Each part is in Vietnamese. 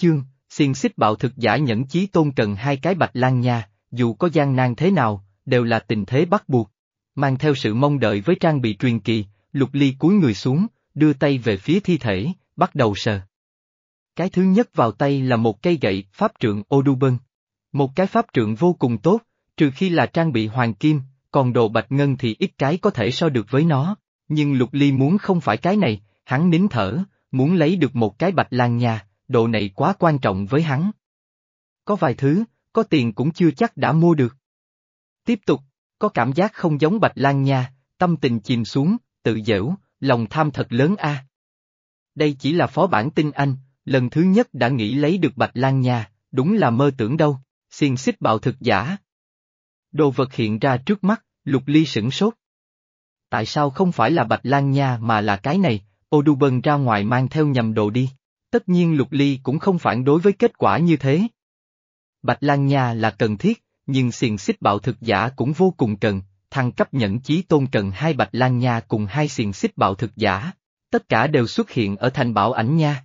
chương, xiên xích bạo thực giả nhẫn chí tôn cần hai cái bạch lan nha, dù có gian nan thế nào, đều là tình thế bắt buộc. Mang theo sự mong đợi với trang bị truyền kỳ, lục ly cúi người xuống, đưa tay về phía thi thể, bắt đầu sờ. Cái thứ nhất vào tay là một cây gậy, pháp trượng Oduben. Một cái pháp trượng vô cùng tốt, trừ khi là trang bị hoàng kim, còn đồ bạch ngân thì ít cái có thể so được với nó. Nhưng lục ly muốn không phải cái này, hắn nín thở, muốn lấy được một cái bạch lan nha, độ này quá quan trọng với hắn. Có vài thứ, có tiền cũng chưa chắc đã mua được. Tiếp tục, có cảm giác không giống bạch lan nha, tâm tình chìm xuống, tự dễu, lòng tham thật lớn a. Đây chỉ là phó bản tin anh, lần thứ nhất đã nghĩ lấy được bạch lan nha, đúng là mơ tưởng đâu, xiên xích bạo thực giả. Đồ vật hiện ra trước mắt, lục ly sửng sốt. Tại sao không phải là bạch lan nha mà là cái này, Oduben ra ngoài mang theo nhầm đồ đi. Tất nhiên lục ly cũng không phản đối với kết quả như thế. Bạch Lan Nha là cần thiết, nhưng xiềng xích bạo thực giả cũng vô cùng cần, thăng cấp nhẫn chí tôn cần hai Bạch Lan Nha cùng hai xiềng xích bạo thực giả, tất cả đều xuất hiện ở thành bảo ảnh nha.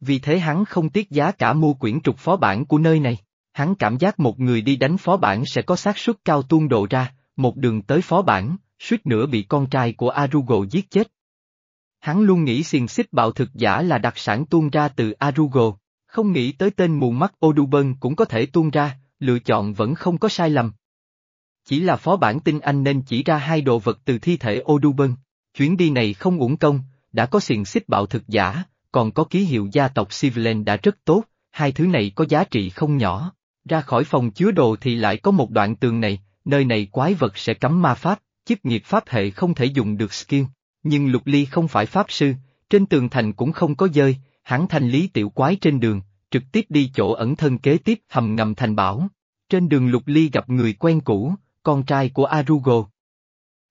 Vì thế hắn không tiếc giá cả mua quyển trục phó bản của nơi này, hắn cảm giác một người đi đánh phó bản sẽ có xác suất cao tuôn độ ra, một đường tới phó bản, suýt nữa bị con trai của Arugo giết chết. Hắn luôn nghĩ xiềng xích bạo thực giả là đặc sản tuôn ra từ Arugo, không nghĩ tới tên mù mắt Oduben cũng có thể tuôn ra, lựa chọn vẫn không có sai lầm. Chỉ là phó bản tin anh nên chỉ ra hai đồ vật từ thi thể Oduben, chuyến đi này không uổng công, đã có xiềng xích bạo thực giả, còn có ký hiệu gia tộc Sivlen đã rất tốt, hai thứ này có giá trị không nhỏ. Ra khỏi phòng chứa đồ thì lại có một đoạn tường này, nơi này quái vật sẽ cấm ma pháp, chức nghiệp pháp hệ không thể dùng được skill. Nhưng Lục Ly không phải pháp sư, trên tường thành cũng không có dơi, hắn thanh lý tiểu quái trên đường, trực tiếp đi chỗ ẩn thân kế tiếp hầm ngầm thành bảo. Trên đường Lục Ly gặp người quen cũ, con trai của Arugo.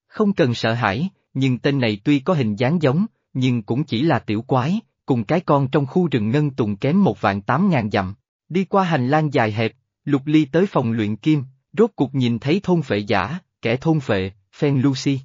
Không cần sợ hãi, nhưng tên này tuy có hình dáng giống, nhưng cũng chỉ là tiểu quái, cùng cái con trong khu rừng ngân tùng kém một vạn tám ngàn dặm. Đi qua hành lang dài hẹp, Lục Ly tới phòng luyện kim, rốt cuộc nhìn thấy thôn phệ giả, kẻ thôn phệ, Phen Lucy.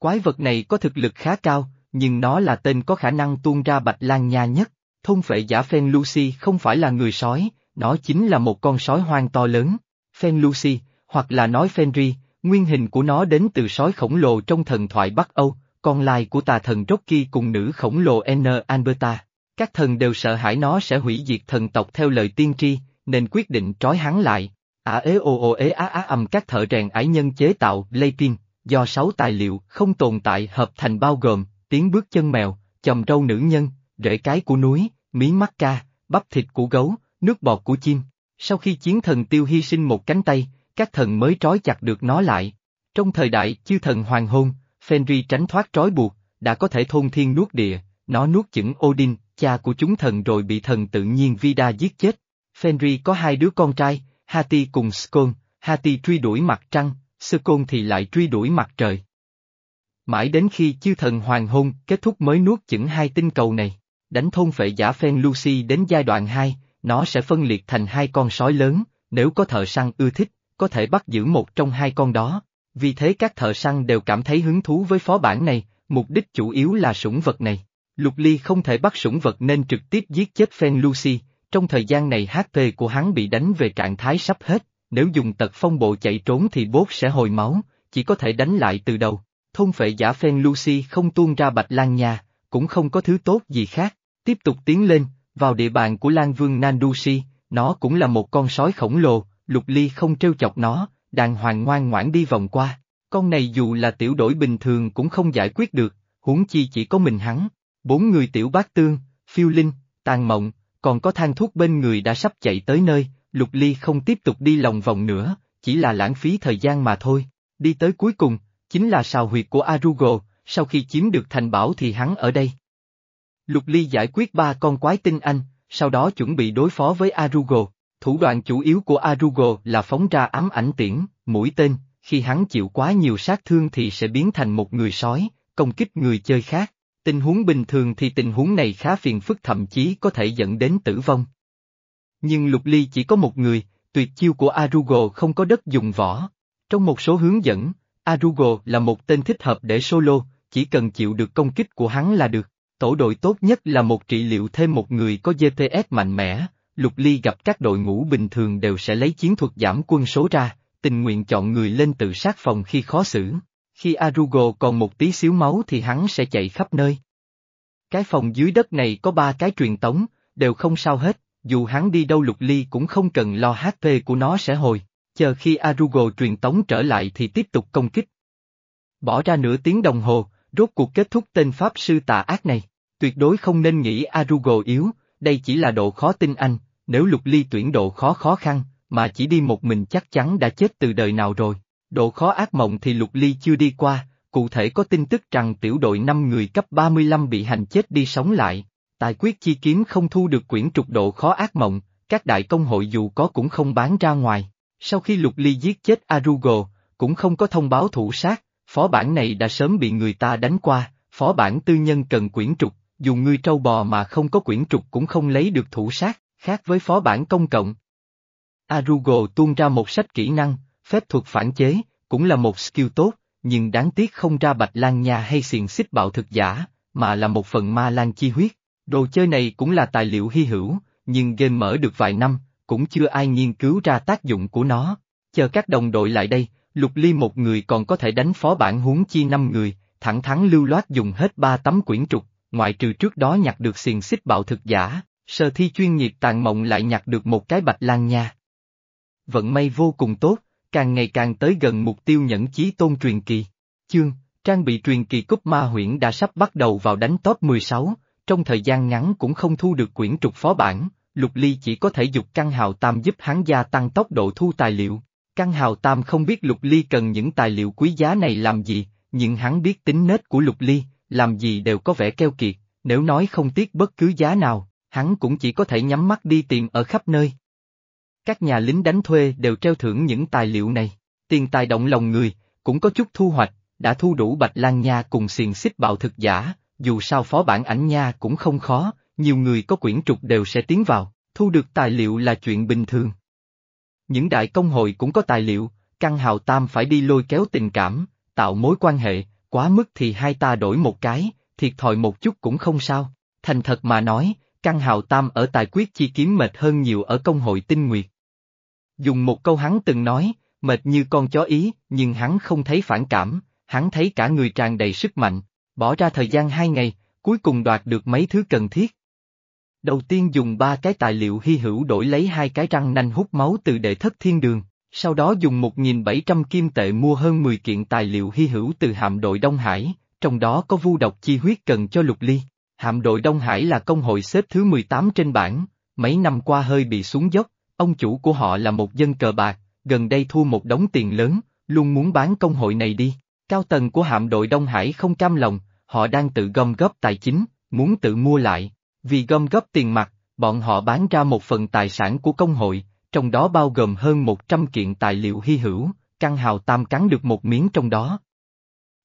Quái vật này có thực lực khá cao, nhưng nó là tên có khả năng tuôn ra bạch lan nha nhất. Thông phệ giả Phen Lucy không phải là người sói, nó chính là một con sói hoang to lớn. Phen Lucy, hoặc là nói Fenry, nguyên hình của nó đến từ sói khổng lồ trong thần thoại Bắc Âu, con lai của tà thần Rocky cùng nữ khổng lồ N. Alberta. Các thần đều sợ hãi nó sẽ hủy diệt thần tộc theo lời tiên tri, nên quyết định trói hắn lại. Ả ế ồ ồ ế á á ầm các thợ rèn ải nhân chế tạo, lây pin, do sáu tài liệu không tồn tại hợp thành bao gồm, tiếng bước chân mèo, chòm râu nữ nhân, rễ cái của núi, mí mắt ca, bắp thịt của gấu, nước bọt của chim. Sau khi chiến thần tiêu hy sinh một cánh tay, các thần mới trói chặt được nó lại. Trong thời đại chư thần hoàng hôn, Fenri tránh thoát trói buộc, đã có thể thôn thiên nuốt địa, nó nuốt chửng Odin, cha của chúng thần rồi bị thần tự nhiên Vida giết chết. Fenri có hai đứa con trai, Hati cùng Skon, Hati truy đuổi mặt trăng, Skon thì lại truy đuổi mặt trời. Mãi đến khi chư thần hoàng hôn kết thúc mới nuốt chửng hai tinh cầu này, đánh thôn phệ giả phen Lucy đến giai đoạn 2, nó sẽ phân liệt thành hai con sói lớn, nếu có thợ săn ưa thích, có thể bắt giữ một trong hai con đó. Vì thế các thợ săn đều cảm thấy hứng thú với phó bản này, mục đích chủ yếu là sủng vật này. Lục Ly không thể bắt sủng vật nên trực tiếp giết chết phen Lucy, trong thời gian này HP của hắn bị đánh về trạng thái sắp hết, nếu dùng tật phong bộ chạy trốn thì bốt sẽ hồi máu, chỉ có thể đánh lại từ đầu. Thôn phệ giả phen Lucy không tuôn ra bạch lan nhà cũng không có thứ tốt gì khác, tiếp tục tiến lên, vào địa bàn của Lan Vương Nandushi, nó cũng là một con sói khổng lồ, Lục Ly không trêu chọc nó, đàng hoàng ngoan ngoãn đi vòng qua, con này dù là tiểu đổi bình thường cũng không giải quyết được, huống chi chỉ có mình hắn, bốn người tiểu bát tương, phiêu linh, tàn mộng, còn có Thang thuốc bên người đã sắp chạy tới nơi, Lục Ly không tiếp tục đi lòng vòng nữa, chỉ là lãng phí thời gian mà thôi, đi tới cuối cùng, chính là sào huyệt của Arugo, sau khi chiếm được thành bảo thì hắn ở đây. Lục Ly giải quyết ba con quái tinh anh, sau đó chuẩn bị đối phó với Arugo. Thủ đoạn chủ yếu của Arugo là phóng ra ám ảnh tiễn, mũi tên, khi hắn chịu quá nhiều sát thương thì sẽ biến thành một người sói, công kích người chơi khác. Tình huống bình thường thì tình huống này khá phiền phức thậm chí có thể dẫn đến tử vong. Nhưng Lục Ly chỉ có một người, tuyệt chiêu của Arugo không có đất dùng võ. Trong một số hướng dẫn, Arugo là một tên thích hợp để solo, chỉ cần chịu được công kích của hắn là được. Tổ đội tốt nhất là một trị liệu thêm một người có GTS mạnh mẽ, Lục Ly gặp các đội ngũ bình thường đều sẽ lấy chiến thuật giảm quân số ra, tình nguyện chọn người lên tự sát phòng khi khó xử. Khi Arugo còn một tí xíu máu thì hắn sẽ chạy khắp nơi. Cái phòng dưới đất này có ba cái truyền tống, đều không sao hết, dù hắn đi đâu Lục Ly cũng không cần lo HP của nó sẽ hồi, chờ khi Arugo truyền tống trở lại thì tiếp tục công kích. Bỏ ra nửa tiếng đồng hồ, rốt cuộc kết thúc tên Pháp sư tà ác này. Tuyệt đối không nên nghĩ Arugo yếu, đây chỉ là độ khó tin anh, nếu lục ly tuyển độ khó khó khăn, mà chỉ đi một mình chắc chắn đã chết từ đời nào rồi. Độ khó ác mộng thì lục ly chưa đi qua, cụ thể có tin tức rằng tiểu đội 5 người cấp 35 bị hành chết đi sống lại. Tài quyết chi kiếm không thu được quyển trục độ khó ác mộng, các đại công hội dù có cũng không bán ra ngoài. Sau khi lục ly giết chết Arugo, cũng không có thông báo thủ sát, phó bản này đã sớm bị người ta đánh qua, phó bản tư nhân cần quyển trục, dù ngươi trâu bò mà không có quyển trục cũng không lấy được thủ sát, khác với phó bản công cộng. Arugo tuôn ra một sách kỹ năng, phép thuật phản chế, cũng là một skill tốt, nhưng đáng tiếc không ra bạch lan nha hay xiềng xích bạo thực giả, mà là một phần ma lan chi huyết. Đồ chơi này cũng là tài liệu hy hữu, nhưng game mở được vài năm, cũng chưa ai nghiên cứu ra tác dụng của nó. Chờ các đồng đội lại đây, lục ly một người còn có thể đánh phó bản huống chi năm người, thẳng thắn lưu loát dùng hết ba tấm quyển trục, ngoại trừ trước đó nhặt được xiềng xích bạo thực giả, sơ thi chuyên nghiệp tàn mộng lại nhặt được một cái bạch lan nha. Vận may vô cùng tốt, càng ngày càng tới gần mục tiêu nhẫn chí tôn truyền kỳ. Chương, trang bị truyền kỳ cúp ma huyễn đã sắp bắt đầu vào đánh top 16, trong thời gian ngắn cũng không thu được quyển trục phó bản, Lục Ly chỉ có thể dục căn hào tam giúp hắn gia tăng tốc độ thu tài liệu. Căn hào tam không biết Lục Ly cần những tài liệu quý giá này làm gì, nhưng hắn biết tính nết của Lục Ly, làm gì đều có vẻ keo kiệt, nếu nói không tiếc bất cứ giá nào, hắn cũng chỉ có thể nhắm mắt đi tìm ở khắp nơi. Các nhà lính đánh thuê đều treo thưởng những tài liệu này, tiền tài động lòng người, cũng có chút thu hoạch, đã thu đủ bạch lan nha cùng xiềng xích bạo thực giả, dù sao phó bản ảnh nha cũng không khó, nhiều người có quyển trục đều sẽ tiến vào, thu được tài liệu là chuyện bình thường. Những đại công hội cũng có tài liệu, căn hào tam phải đi lôi kéo tình cảm, tạo mối quan hệ, quá mức thì hai ta đổi một cái, thiệt thòi một chút cũng không sao. Thành thật mà nói, căn hào tam ở tài quyết chi kiếm mệt hơn nhiều ở công hội tinh nguyệt. Dùng một câu hắn từng nói, mệt như con chó ý, nhưng hắn không thấy phản cảm, hắn thấy cả người tràn đầy sức mạnh, bỏ ra thời gian hai ngày, cuối cùng đoạt được mấy thứ cần thiết. Đầu tiên dùng ba cái tài liệu hy hữu đổi lấy hai cái răng nanh hút máu từ đệ thất thiên đường, sau đó dùng 1.700 kim tệ mua hơn 10 kiện tài liệu hy hữu từ hạm đội Đông Hải, trong đó có vu độc chi huyết cần cho lục ly. Hạm đội Đông Hải là công hội xếp thứ 18 trên bảng, mấy năm qua hơi bị xuống dốc, ông chủ của họ là một dân cờ bạc, gần đây thua một đống tiền lớn, luôn muốn bán công hội này đi. Cao tầng của hạm đội Đông Hải không cam lòng, họ đang tự gom góp tài chính, muốn tự mua lại. Vì gom góp tiền mặt, bọn họ bán ra một phần tài sản của công hội, trong đó bao gồm hơn 100 kiện tài liệu hy hữu, căn hào tam cắn được một miếng trong đó.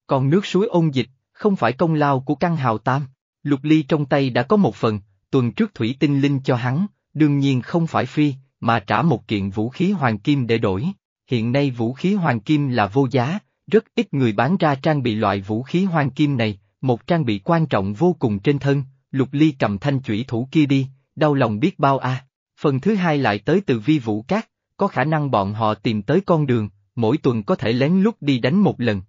Còn nước suối ôn dịch, không phải công lao của căn hào tam, lục ly trong tay đã có một phần, tuần trước thủy tinh linh cho hắn, đương nhiên không phải phi, mà trả một kiện vũ khí hoàng kim để đổi. Hiện nay vũ khí hoàng kim là vô giá, rất ít người bán ra trang bị loại vũ khí hoang kim này, một trang bị quan trọng vô cùng trên thân, lục ly cầm thanh chủy thủ kia đi, đau lòng biết bao a. Phần thứ hai lại tới từ vi vũ cát, có khả năng bọn họ tìm tới con đường, mỗi tuần có thể lén lút đi đánh một lần.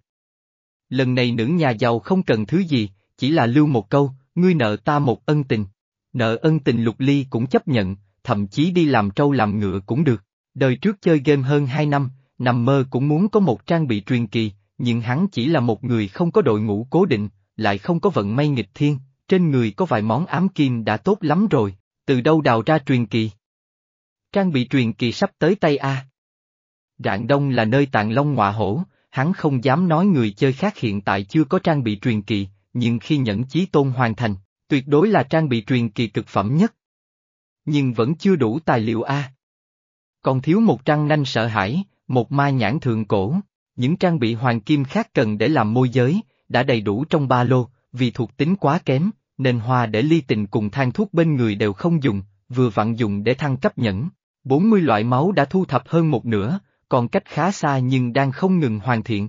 Lần này nữ nhà giàu không cần thứ gì, chỉ là lưu một câu, ngươi nợ ta một ân tình. Nợ ân tình lục ly cũng chấp nhận, thậm chí đi làm trâu làm ngựa cũng được. Đời trước chơi game hơn 2 năm, nằm mơ cũng muốn có một trang bị truyền kỳ, nhưng hắn chỉ là một người không có đội ngũ cố định, lại không có vận may nghịch thiên, trên người có vài món ám kim đã tốt lắm rồi, từ đâu đào ra truyền kỳ. Trang bị truyền kỳ sắp tới tay A. Rạng Đông là nơi tạng long ngọa hổ, hắn không dám nói người chơi khác hiện tại chưa có trang bị truyền kỳ, nhưng khi nhẫn chí tôn hoàn thành, tuyệt đối là trang bị truyền kỳ cực phẩm nhất. Nhưng vẫn chưa đủ tài liệu A. Còn thiếu một trang nanh sợ hãi, một mai nhãn thượng cổ, những trang bị hoàng kim khác cần để làm môi giới, đã đầy đủ trong ba lô, vì thuộc tính quá kém, nên hoa để ly tình cùng thang thuốc bên người đều không dùng, vừa vặn dùng để thăng cấp nhẫn. 40 loại máu đã thu thập hơn một nửa, còn cách khá xa nhưng đang không ngừng hoàn thiện.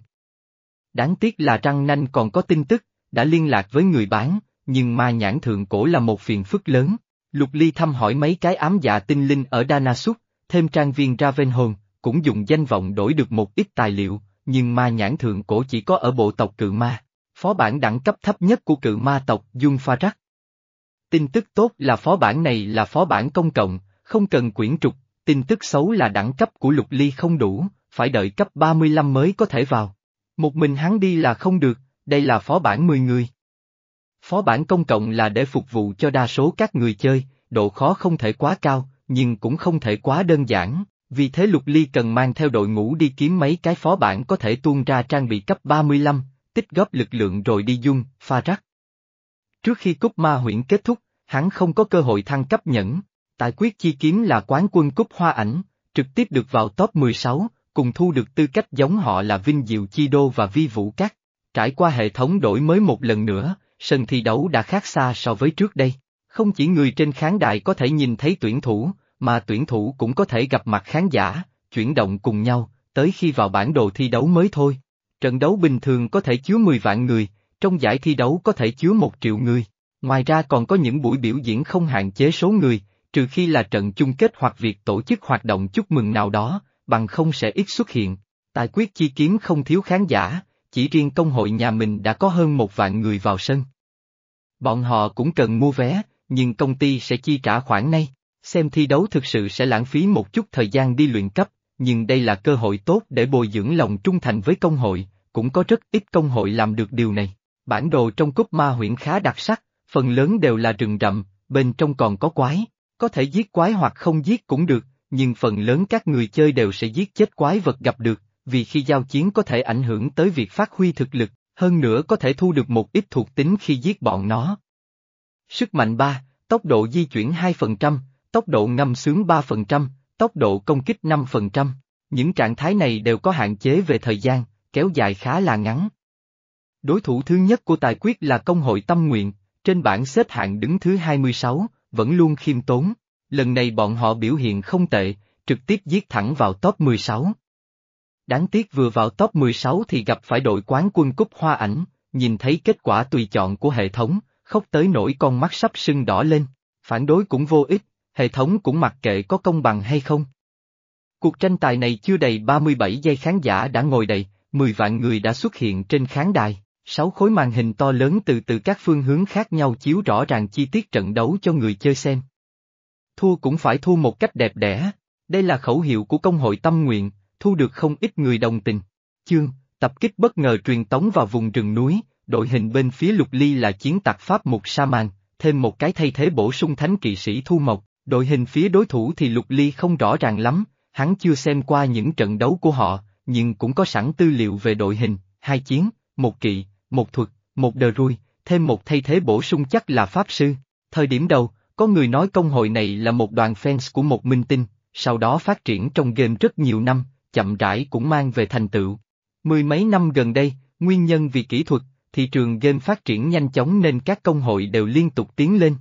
Đáng tiếc là Trăng nanh còn có tin tức, đã liên lạc với người bán, nhưng ma nhãn thượng cổ là một phiền phức lớn. Lục Ly thăm hỏi mấy cái ám dạ tinh linh ở Danasuk, thêm trang viên Ravenhorn, cũng dùng danh vọng đổi được một ít tài liệu, nhưng ma nhãn thượng cổ chỉ có ở bộ tộc cự ma. Phó bản đẳng cấp thấp nhất của cự ma tộc Dung Pha Rắc. Tin tức tốt là phó bản này là phó bản công cộng, không cần quyển trục, tin tức xấu là đẳng cấp của lục ly không đủ, phải đợi cấp 35 mới có thể vào. Một mình hắn đi là không được, đây là phó bản 10 người. Phó bản công cộng là để phục vụ cho đa số các người chơi, độ khó không thể quá cao, nhưng cũng không thể quá đơn giản, vì thế Lục Ly cần mang theo đội ngũ đi kiếm mấy cái phó bản có thể tuôn ra trang bị cấp 35, tích góp lực lượng rồi đi dung, pha rắc. Trước khi cúp ma huyễn kết thúc, hắn không có cơ hội thăng cấp nhẫn, tại quyết chi kiếm là quán quân cúp hoa ảnh, trực tiếp được vào top 16, cùng thu được tư cách giống họ là Vinh Diệu Chi Đô và Vi Vũ Cát. Trải qua hệ thống đổi mới một lần nữa, sân thi đấu đã khác xa so với trước đây. Không chỉ người trên khán đài có thể nhìn thấy tuyển thủ, mà tuyển thủ cũng có thể gặp mặt khán giả, chuyển động cùng nhau, tới khi vào bản đồ thi đấu mới thôi. Trận đấu bình thường có thể chứa 10 vạn người, trong giải thi đấu có thể chứa 1 triệu người. Ngoài ra còn có những buổi biểu diễn không hạn chế số người, trừ khi là trận chung kết hoặc việc tổ chức hoạt động chúc mừng nào đó, bằng không sẽ ít xuất hiện. Tài quyết chi kiếm không thiếu khán giả, chỉ riêng công hội nhà mình đã có hơn một vạn người vào sân. Bọn họ cũng cần mua vé, nhưng công ty sẽ chi trả khoản này. Xem thi đấu thực sự sẽ lãng phí một chút thời gian đi luyện cấp, nhưng đây là cơ hội tốt để bồi dưỡng lòng trung thành với công hội, cũng có rất ít công hội làm được điều này. Bản đồ trong cúp ma huyện khá đặc sắc, phần lớn đều là rừng rậm, bên trong còn có quái, có thể giết quái hoặc không giết cũng được, nhưng phần lớn các người chơi đều sẽ giết chết quái vật gặp được, vì khi giao chiến có thể ảnh hưởng tới việc phát huy thực lực, hơn nữa có thể thu được một ít thuộc tính khi giết bọn nó. Sức mạnh 3, tốc độ di chuyển 2%, tốc độ ngâm sướng 3%, tốc độ công kích 5%. Những trạng thái này đều có hạn chế về thời gian, kéo dài khá là ngắn. Đối thủ thứ nhất của tài quyết là công hội tâm nguyện, trên bảng xếp hạng đứng thứ 26, vẫn luôn khiêm tốn. Lần này bọn họ biểu hiện không tệ, trực tiếp giết thẳng vào top 16. Đáng tiếc vừa vào top 16 thì gặp phải đội quán quân cúp hoa ảnh, nhìn thấy kết quả tùy chọn của hệ thống, khóc tới nỗi con mắt sắp sưng đỏ lên. Phản đối cũng vô ích, hệ thống cũng mặc kệ có công bằng hay không. Cuộc tranh tài này chưa đầy 37 giây khán giả đã ngồi đầy, 10 vạn người đã xuất hiện trên khán đài, sáu khối màn hình to lớn từ từ các phương hướng khác nhau chiếu rõ ràng chi tiết trận đấu cho người chơi xem. Thua cũng phải thua một cách đẹp đẽ, đây là khẩu hiệu của công hội tâm nguyện, thu được không ít người đồng tình. Chương, tập kích bất ngờ truyền tống vào vùng rừng núi, đội hình bên phía lục ly là chiến tặc Pháp Mục Sa Màn, thêm một cái thay thế bổ sung thánh kỵ sĩ Thu Mộc, đội hình phía đối thủ thì lục ly không rõ ràng lắm, hắn chưa xem qua những trận đấu của họ, nhưng cũng có sẵn tư liệu về đội hình, hai chiến, một kỵ, một thuật, một đờ rui, thêm một thay thế bổ sung chắc là Pháp Sư. Thời điểm đầu, có người nói công hội này là một đoàn fans của một minh tinh, sau đó phát triển trong game rất nhiều năm, chậm rãi cũng mang về thành tựu. Mười mấy năm gần đây, nguyên nhân vì kỹ thuật, thị trường game phát triển nhanh chóng nên các công hội đều liên tục tiến lên.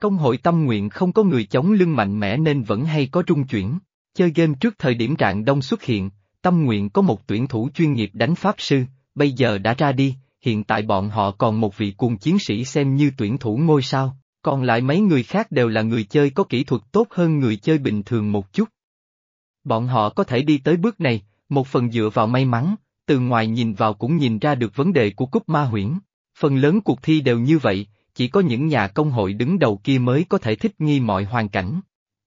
Công hội tâm nguyện không có người chống lưng mạnh mẽ nên vẫn hay có trung chuyển. Chơi game trước thời điểm trạng đông xuất hiện, tâm nguyện có một tuyển thủ chuyên nghiệp đánh pháp sư, bây giờ đã ra đi, hiện tại bọn họ còn một vị cuồng chiến sĩ xem như tuyển thủ ngôi sao, còn lại mấy người khác đều là người chơi có kỹ thuật tốt hơn người chơi bình thường một chút. Bọn họ có thể đi tới bước này, một phần dựa vào may mắn, từ ngoài nhìn vào cũng nhìn ra được vấn đề của cúp ma huyễn. Phần lớn cuộc thi đều như vậy, chỉ có những nhà công hội đứng đầu kia mới có thể thích nghi mọi hoàn cảnh.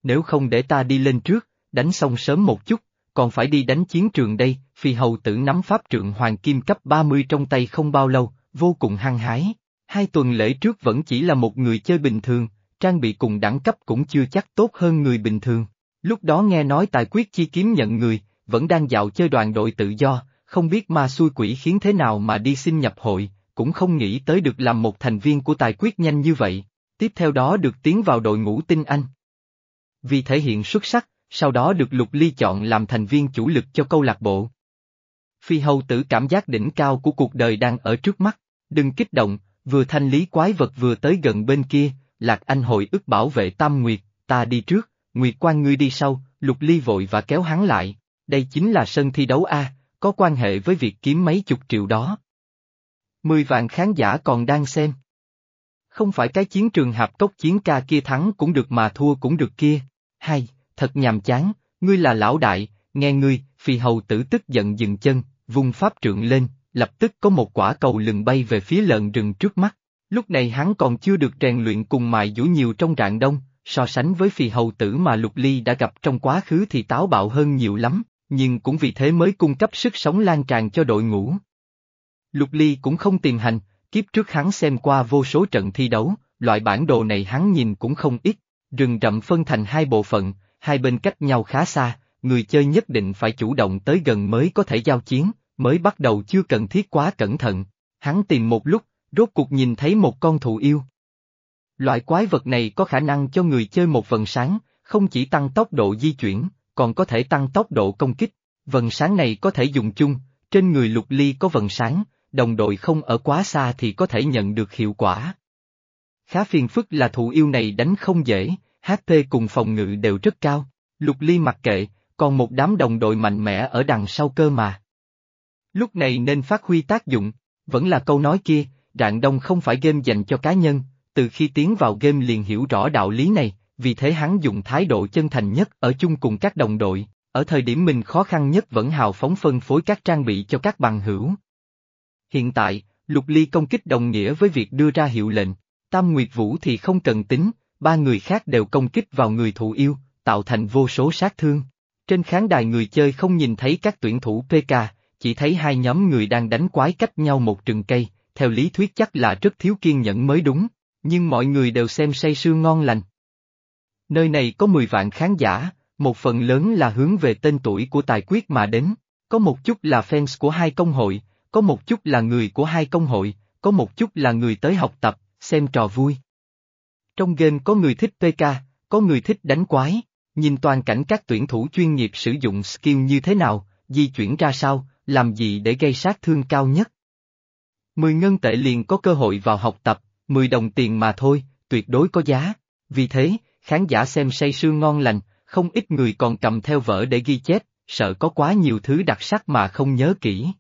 Nếu không để ta đi lên trước, đánh xong sớm một chút, còn phải đi đánh chiến trường đây, phi hầu tử nắm pháp trượng hoàng kim cấp 30 trong tay không bao lâu, vô cùng hăng hái. Hai tuần lễ trước vẫn chỉ là một người chơi bình thường, trang bị cùng đẳng cấp cũng chưa chắc tốt hơn người bình thường. Lúc đó nghe nói tài quyết chi kiếm nhận người, vẫn đang dạo chơi đoàn đội tự do, không biết ma xui quỷ khiến thế nào mà đi xin nhập hội, cũng không nghĩ tới được làm một thành viên của tài quyết nhanh như vậy, tiếp theo đó được tiến vào đội ngũ tinh anh. Vì thể hiện xuất sắc, sau đó được Lục Ly chọn làm thành viên chủ lực cho câu lạc bộ. Phi hầu tử cảm giác đỉnh cao của cuộc đời đang ở trước mắt, đừng kích động, vừa thanh lý quái vật vừa tới gần bên kia, Lạc Anh hội ức bảo vệ Tam Nguyệt, ta đi trước, Nguyệt quan ngươi đi sau, Lục Ly vội và kéo hắn lại, đây chính là sân thi đấu A, có quan hệ với việc kiếm mấy chục triệu đó. Mười vạn khán giả còn đang xem. Không phải cái chiến trường hạp cốc chiến ca kia thắng cũng được mà thua cũng được kia. Hay, thật nhàm chán, ngươi là lão đại, nghe ngươi, phi hầu tử tức giận dừng chân, vung pháp trượng lên, lập tức có một quả cầu lừng bay về phía lợn rừng trước mắt. Lúc này hắn còn chưa được rèn luyện cùng mài dũa nhiều trong rạng đông, so sánh với phi hầu tử mà Lục Ly đã gặp trong quá khứ thì táo bạo hơn nhiều lắm, nhưng cũng vì thế mới cung cấp sức sống lan tràn cho đội ngũ. Lục Ly cũng không tìm hành, kiếp trước hắn xem qua vô số trận thi đấu, loại bản đồ này hắn nhìn cũng không ít, rừng rậm phân thành hai bộ phận, hai bên cách nhau khá xa, người chơi nhất định phải chủ động tới gần mới có thể giao chiến, mới bắt đầu chưa cần thiết quá cẩn thận. Hắn tìm một lúc, rốt cuộc nhìn thấy một con thụ yêu. Loại quái vật này có khả năng cho người chơi một vần sáng, không chỉ tăng tốc độ di chuyển, còn có thể tăng tốc độ công kích. Vần sáng này có thể dùng chung, trên người lục ly có vần sáng, đồng đội không ở quá xa thì có thể nhận được hiệu quả. Khá phiền phức là thụ yêu này đánh không dễ, HP cùng phòng ngự đều rất cao, lục ly mặc kệ, còn một đám đồng đội mạnh mẽ ở đằng sau cơ mà. Lúc này nên phát huy tác dụng, vẫn là câu nói kia, Rạng Đông không phải game dành cho cá nhân, từ khi tiến vào game liền hiểu rõ đạo lý này, vì thế hắn dùng thái độ chân thành nhất ở chung cùng các đồng đội, ở thời điểm mình khó khăn nhất vẫn hào phóng phân phối các trang bị cho các bằng hữu. Hiện tại, Lục Ly công kích đồng nghĩa với việc đưa ra hiệu lệnh, Tam Nguyệt Vũ thì không cần tính, ba người khác đều công kích vào người thủ yêu, tạo thành vô số sát thương. Trên khán đài người chơi không nhìn thấy các tuyển thủ PK, chỉ thấy hai nhóm người đang đánh quái cách nhau một rừng cây, theo lý thuyết chắc là rất thiếu kiên nhẫn mới đúng, nhưng mọi người đều xem say sưa ngon lành. Nơi này có 10 vạn khán giả, một phần lớn là hướng về tên tuổi của tài quyết mà đến, có một chút là fans của hai công hội, có một chút là người của hai công hội, có một chút là người tới học tập, xem trò vui. Trong game có người thích PK, có người thích đánh quái, nhìn toàn cảnh các tuyển thủ chuyên nghiệp sử dụng skill như thế nào, di chuyển ra sao, làm gì để gây sát thương cao nhất. Mười ngân tệ liền có cơ hội vào học tập, mười đồng tiền mà thôi, tuyệt đối có giá. Vì thế, khán giả xem say sưa ngon lành, không ít người còn cầm theo vở để ghi chép, sợ có quá nhiều thứ đặc sắc mà không nhớ kỹ.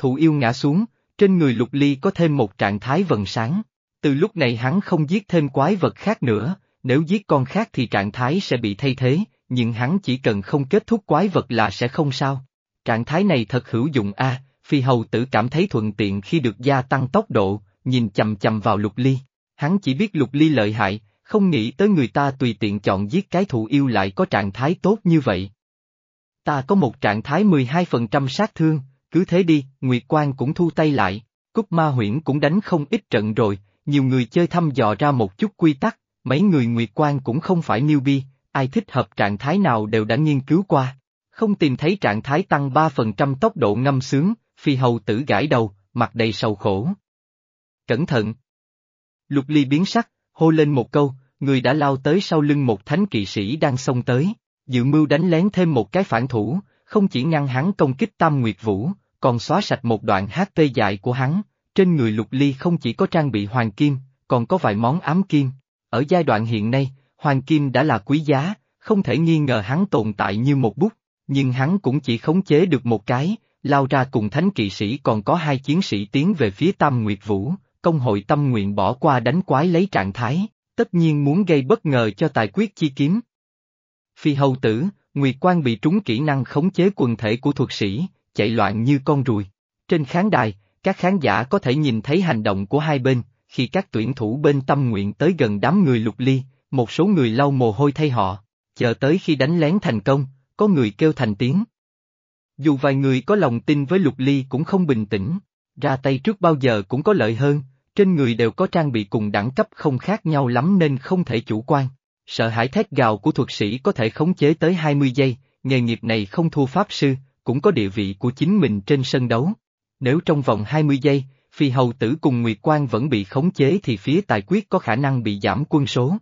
Thụ yêu ngã xuống, trên người lục ly có thêm một trạng thái vần sáng. Từ lúc này hắn không giết thêm quái vật khác nữa, nếu giết con khác thì trạng thái sẽ bị thay thế, nhưng hắn chỉ cần không kết thúc quái vật là sẽ không sao. Trạng thái này thật hữu dụng a, phi hầu tử cảm thấy thuận tiện khi được gia tăng tốc độ, nhìn chầm chầm vào lục ly. Hắn chỉ biết lục ly lợi hại, không nghĩ tới người ta tùy tiện chọn giết cái thụ yêu lại có trạng thái tốt như vậy. Ta có một trạng thái 12% sát thương, cứ thế đi, Nguyệt Quang cũng thu tay lại, Cúc Ma Huyễn cũng đánh không ít trận rồi, nhiều người chơi thăm dò ra một chút quy tắc, mấy người Nguyệt Quang cũng không phải newbie, ai thích hợp trạng thái nào đều đã nghiên cứu qua. Không tìm thấy trạng thái tăng 3% tốc độ ngâm sướng, phi hầu tử gãi đầu, mặt đầy sầu khổ. Cẩn thận! Lục ly biến sắc, hô lên một câu, người đã lao tới sau lưng một thánh kỵ sĩ đang xông tới, dự mưu đánh lén thêm một cái phản thủ, không chỉ ngăn hắn công kích Tam Nguyệt Vũ, còn xóa sạch một đoạn HP dài của hắn, trên người lục ly không chỉ có trang bị hoàng kim, còn có vài món ám kim. Ở giai đoạn hiện nay, hoàng kim đã là quý giá, không thể nghi ngờ hắn tồn tại như một bút, nhưng hắn cũng chỉ khống chế được một cái, lao ra cùng thánh kỵ sĩ còn có hai chiến sĩ tiến về phía Tam Nguyệt Vũ, công hội tâm nguyện bỏ qua đánh quái lấy trạng thái, tất nhiên muốn gây bất ngờ cho tài quyết chi kiếm. Phi hầu tử, Nguyệt Quang bị trúng kỹ năng khống chế quần thể của thuật sĩ, chạy loạn như con ruồi. Trên khán đài, các khán giả có thể nhìn thấy hành động của hai bên, khi các tuyển thủ bên tâm nguyện tới gần đám người lục ly, một số người lau mồ hôi thay họ, chờ tới khi đánh lén thành công, có người kêu thành tiếng. Dù vài người có lòng tin với lục ly cũng không bình tĩnh, ra tay trước bao giờ cũng có lợi hơn, trên người đều có trang bị cùng đẳng cấp không khác nhau lắm nên không thể chủ quan. Sợ hãi thét gào của thuật sĩ có thể khống chế tới 20 giây, nghề nghiệp này không thua pháp sư, cũng có địa vị của chính mình trên sân đấu. Nếu trong vòng 20 giây, phi hầu tử cùng Nguyệt Quang vẫn bị khống chế thì phía tài quyết có khả năng bị giảm quân số.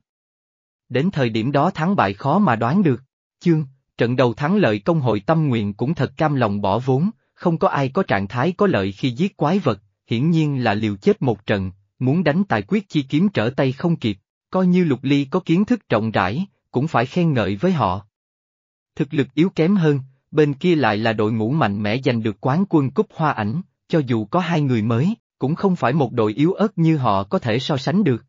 Đến thời điểm đó thắng bại khó mà đoán được. Chương, trận đầu thắng lợi công hội tâm nguyện cũng thật cam lòng bỏ vốn, không có ai có trạng thái có lợi khi giết quái vật, hiển nhiên là liều chết một trận, muốn đánh tài quyết chi kiếm trở tay không kịp, coi như lục ly có kiến thức rộng rãi, cũng phải khen ngợi với họ. Thực lực yếu kém hơn, bên kia lại là đội ngũ mạnh mẽ giành được quán quân cúp hoa ảnh, cho dù có hai người mới, cũng không phải một đội yếu ớt như họ có thể so sánh được.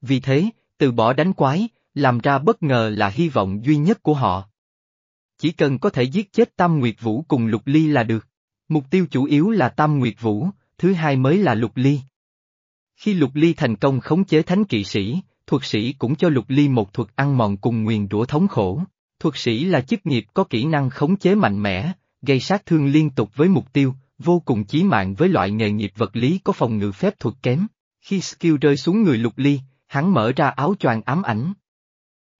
Vì thế, từ bỏ đánh quái, làm ra bất ngờ là hy vọng duy nhất của họ. Chỉ cần có thể giết chết Tam Nguyệt Vũ cùng Lục Ly là được. Mục tiêu chủ yếu là Tam Nguyệt Vũ, thứ hai mới là Lục Ly. Khi Lục Ly thành công khống chế thánh kỵ sĩ, thuật sĩ cũng cho Lục Ly một thuật ăn mòn cùng nguyền rủa thống khổ. Thuật sĩ là chức nghiệp có kỹ năng khống chế mạnh mẽ, gây sát thương liên tục với mục tiêu, vô cùng chí mạng với loại nghề nghiệp vật lý có phòng ngự phép thuật kém. Khi skill rơi xuống người Lục Ly, hắn mở ra áo choàng ám ảnh.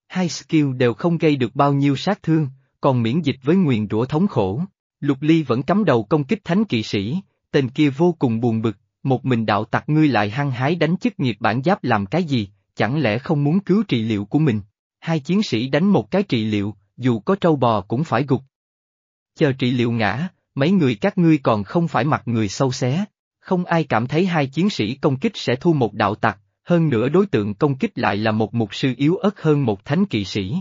Hai skill đều không gây được bao nhiêu sát thương, còn miễn dịch với nguyền rủa thống khổ. Lục Ly vẫn cắm đầu công kích thánh kỵ sĩ, tên kia vô cùng buồn bực, một mình đạo tặc ngươi lại hăng hái đánh chức nghiệp bản giáp làm cái gì, chẳng lẽ không muốn cứu trị liệu của mình. Hai chiến sĩ đánh một cái trị liệu, dù có trâu bò cũng phải gục. Chờ trị liệu ngã, mấy người các ngươi còn không phải mặt người sâu xé. Không ai cảm thấy hai chiến sĩ công kích sẽ thu một đạo tặc, hơn nữa đối tượng công kích lại là một mục sư yếu ớt hơn một thánh kỵ sĩ.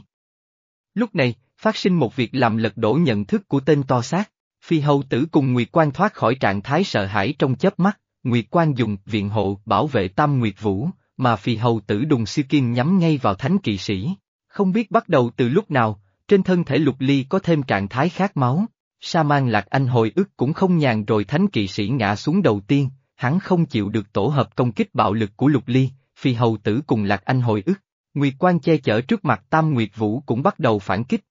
Lúc này, phát sinh một việc làm lật đổ nhận thức của tên to xác. Phi hầu tử cùng Nguyệt Quan thoát khỏi trạng thái sợ hãi trong chớp mắt, Nguyệt Quan dùng viện hộ bảo vệ Tam Nguyệt Vũ, mà phi hầu tử đùng Sư kim nhắm ngay vào thánh kỵ sĩ. Không biết bắt đầu từ lúc nào, trên thân thể lục ly có thêm trạng thái khát máu. Sa mang lạc anh hồi ức cũng không nhàn rồi thánh kỵ sĩ ngã xuống đầu tiên, hắn không chịu được tổ hợp công kích bạo lực của lục ly, phi hầu tử cùng lạc anh hồi ức. Nguyệt Quan che chở trước mặt Tam Nguyệt Vũ cũng bắt đầu phản kích.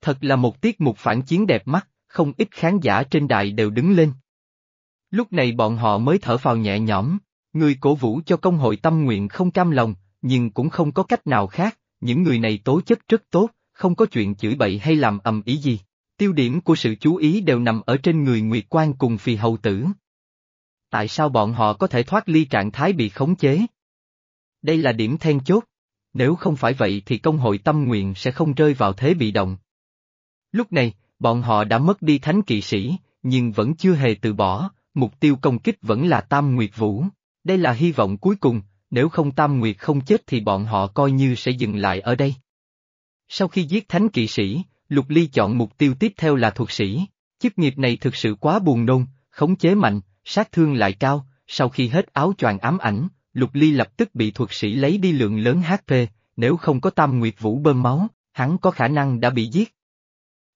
Thật là một tiết mục phản chiến đẹp mắt, không ít khán giả trên đài đều đứng lên. Lúc này bọn họ mới thở phào nhẹ nhõm, người cổ vũ cho công hội tâm nguyện không cam lòng, nhưng cũng không có cách nào khác, những người này tố chất rất tốt, không có chuyện chửi bậy hay làm ầm ý gì. Tiêu điểm của sự chú ý đều nằm ở trên người Nguyệt Quan cùng Phi Hầu Tử. Tại sao bọn họ có thể thoát ly trạng thái bị khống chế? Đây là điểm then chốt. Nếu không phải vậy thì công hội tâm nguyện sẽ không rơi vào thế bị động. Lúc này, bọn họ đã mất đi thánh kỵ sĩ, nhưng vẫn chưa hề từ bỏ, mục tiêu công kích vẫn là Tam Nguyệt Vũ. Đây là hy vọng cuối cùng, nếu không Tam Nguyệt không chết thì bọn họ coi như sẽ dừng lại ở đây. Sau khi giết thánh kỵ sĩ, Lục Ly chọn mục tiêu tiếp theo là thuật sĩ. Chức nghiệp này thực sự quá buồn nôn, khống chế mạnh, sát thương lại cao, sau khi hết áo choàng ám ảnh, Lục Ly lập tức bị thuật sĩ lấy đi lượng lớn HP, nếu không có Tam Nguyệt Vũ bơm máu, hắn có khả năng đã bị giết.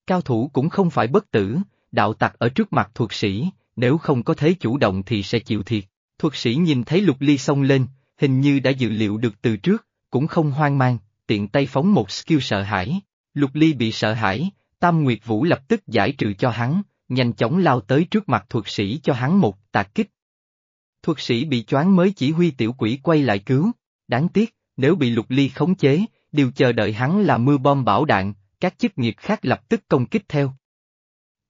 Cao thủ cũng không phải bất tử, đạo tặc ở trước mặt thuật sĩ, nếu không có thế chủ động thì sẽ chịu thiệt. Thuật sĩ nhìn thấy lục ly xông lên, hình như đã dự liệu được từ trước, cũng không hoang mang, tiện tay phóng một skill sợ hãi. Lục ly bị sợ hãi, Tam Nguyệt Vũ lập tức giải trừ cho hắn, nhanh chóng lao tới trước mặt thuật sĩ cho hắn một tạc kích. Thuật sĩ bị choáng mới chỉ huy tiểu quỷ quay lại cứu, đáng tiếc, nếu bị lục ly khống chế, điều chờ đợi hắn là mưa bom bảo đạn, các chức nghiệp khác lập tức công kích theo.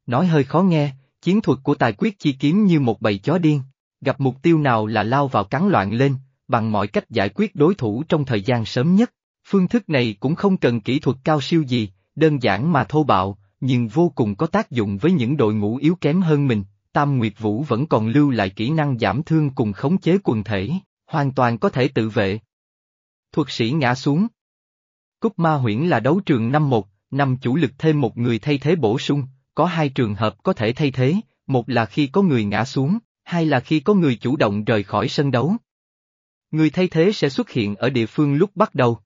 Nói hơi khó nghe, chiến thuật của tài quyết chi kiếm như một bầy chó điên, gặp mục tiêu nào là lao vào cắn loạn lên, bằng mọi cách giải quyết đối thủ trong thời gian sớm nhất. Phương thức này cũng không cần kỹ thuật cao siêu gì, đơn giản mà thô bạo, nhưng vô cùng có tác dụng với những đội ngũ yếu kém hơn mình. Tam Nguyệt Vũ vẫn còn lưu lại kỹ năng giảm thương cùng khống chế quần thể, hoàn toàn có thể tự vệ. Thuật sĩ ngã xuống. Cúp ma huyễn là đấu trường năm một, năm chủ lực thêm một người thay thế bổ sung, có hai trường hợp có thể thay thế, một là khi có người ngã xuống, hai là khi có người chủ động rời khỏi sân đấu. Người thay thế sẽ xuất hiện ở địa phương lúc bắt đầu.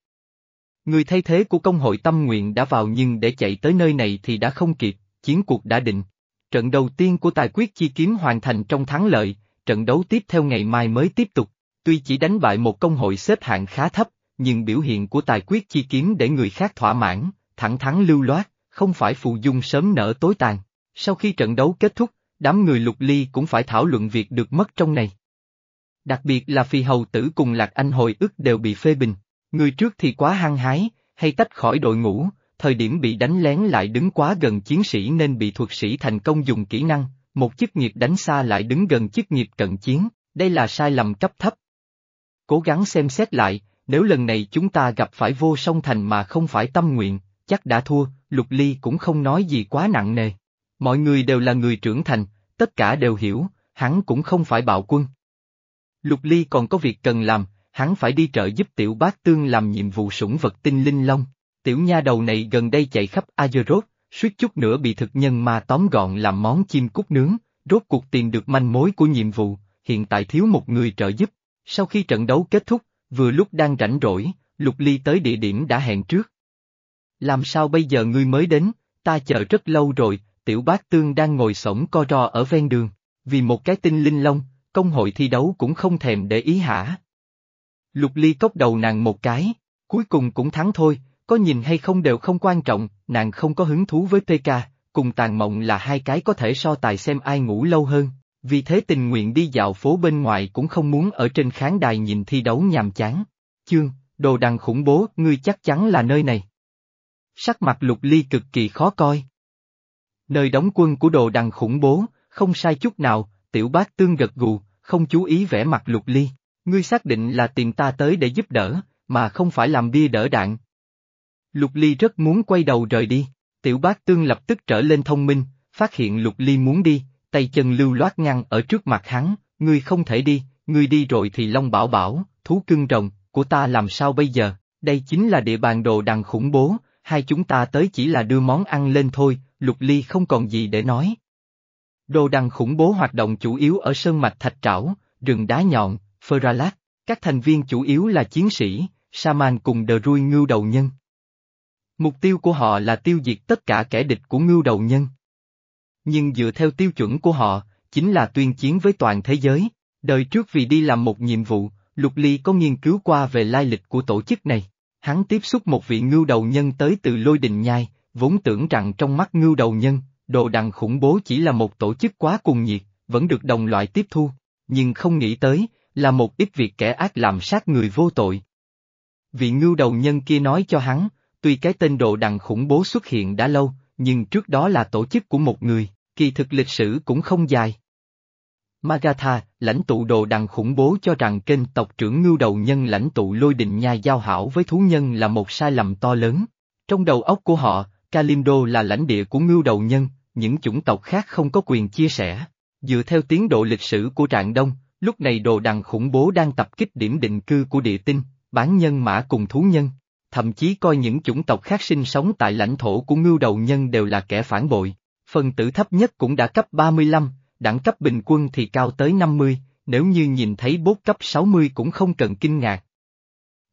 Người thay thế của công hội tâm nguyện đã vào nhưng để chạy tới nơi này thì đã không kịp, chiến cuộc đã định. Trận đầu tiên của tài quyết chi kiếm hoàn thành trong thắng lợi, trận đấu tiếp theo ngày mai mới tiếp tục. Tuy chỉ đánh bại một công hội xếp hạng khá thấp, nhưng biểu hiện của tài quyết chi kiếm để người khác thỏa mãn, thẳng thắn lưu loát, không phải phù dung sớm nở tối tàn. Sau khi trận đấu kết thúc, đám người lục ly cũng phải thảo luận việc được mất trong này. Đặc biệt là phi hầu tử cùng Lạc Anh hồi ức đều bị phê bình. Người trước thì quá hăng hái, hay tách khỏi đội ngũ, thời điểm bị đánh lén lại đứng quá gần chiến sĩ nên bị thuật sĩ thành công dùng kỹ năng, một chức nghiệp đánh xa lại đứng gần chức nghiệp cận chiến, đây là sai lầm cấp thấp. Cố gắng xem xét lại, nếu lần này chúng ta gặp phải vô song thành mà không phải tâm nguyện, chắc đã thua, Lục Ly cũng không nói gì quá nặng nề. Mọi người đều là người trưởng thành, tất cả đều hiểu, hắn cũng không phải bạo quân. Lục Ly còn có việc cần làm, hắn phải đi trợ giúp tiểu bác tương làm nhiệm vụ sủng vật tinh linh long. Tiểu nha đầu này gần đây chạy khắp Azeroth, suýt chút nữa bị thực nhân ma tóm gọn làm món chim cút nướng, rốt cuộc tìm được manh mối của nhiệm vụ, hiện tại thiếu một người trợ giúp. Sau khi trận đấu kết thúc, vừa lúc đang rảnh rỗi, Lục Ly tới địa điểm đã hẹn trước. Làm sao bây giờ ngươi mới đến, ta chờ rất lâu rồi, tiểu bác tương đang ngồi sổng co ro ở ven đường, vì một cái tinh linh long, công hội thi đấu cũng không thèm để ý hả. Lục Ly cốc đầu nàng một cái, cuối cùng cũng thắng thôi, có nhìn hay không đều không quan trọng, nàng không có hứng thú với PK, cùng tàn mộng là hai cái có thể so tài xem ai ngủ lâu hơn, vì thế tình nguyện đi dạo phố bên ngoài cũng không muốn ở trên khán đài nhìn thi đấu nhàm chán. Chương, đồ đằng khủng bố, ngươi chắc chắn là nơi này. Sắc mặt lục ly cực kỳ khó coi. Nơi đóng quân của đồ đằng khủng bố, không sai chút nào, tiểu bác tương gật gù, không chú ý vẻ mặt lục ly. Ngươi xác định là tìm ta tới để giúp đỡ, mà không phải làm bia đỡ đạn. Lục ly rất muốn quay đầu rời đi, tiểu bác tương lập tức trở lên thông minh, phát hiện lục ly muốn đi, tay chân lưu loát ngăn ở trước mặt hắn, ngươi không thể đi, ngươi đi rồi thì Long Bảo Bảo, thú cưng rồng, của ta làm sao bây giờ, đây chính là địa bàn đồ đằng khủng bố, hai chúng ta tới chỉ là đưa món ăn lên thôi, Lục Ly không còn gì để nói. Đồ đằng khủng bố hoạt động chủ yếu ở sơn mạch thạch trảo, rừng đá nhọn, Pheralat, các thành viên chủ yếu là chiến sĩ, Saman cùng đờ rui ngưu đầu nhân. Mục tiêu của họ là tiêu diệt tất cả kẻ địch của ngưu đầu nhân. Nhưng dựa theo tiêu chuẩn của họ, chính là tuyên chiến với toàn thế giới. Đời trước vì đi làm một nhiệm vụ, Lục Ly có nghiên cứu qua về lai lịch của tổ chức này. Hắn tiếp xúc một vị ngưu đầu nhân tới từ lôi đình nhai, vốn tưởng rằng trong mắt ngưu đầu nhân, đồ đằng khủng bố chỉ là một tổ chức quá cùng nhiệt, vẫn được đồng loại tiếp thu, nhưng không nghĩ tới, là một ít việc kẻ ác làm sát người vô tội. Vị ngưu đầu nhân kia nói cho hắn, tuy cái tên đồ đằng khủng bố xuất hiện đã lâu, nhưng trước đó là tổ chức của một người, kỳ thực lịch sử cũng không dài. Magatha, lãnh tụ đồ đằng khủng bố cho rằng kênh tộc trưởng ngưu đầu nhân lãnh tụ lôi định nha giao hảo với thú nhân là một sai lầm to lớn. Trong đầu óc của họ, Kalimdo là lãnh địa của ngưu đầu nhân, những chủng tộc khác không có quyền chia sẻ. Dựa theo tiến độ lịch sử của Trạng Đông, lúc này đồ đằng khủng bố đang tập kích điểm định cư của địa tinh, bán nhân mã cùng thú nhân. Thậm chí coi những chủng tộc khác sinh sống tại lãnh thổ của ngưu đầu nhân đều là kẻ phản bội. Phần tử thấp nhất cũng đã cấp 35, đẳng cấp bình quân thì cao tới 50, nếu như nhìn thấy bốt cấp 60 cũng không cần kinh ngạc.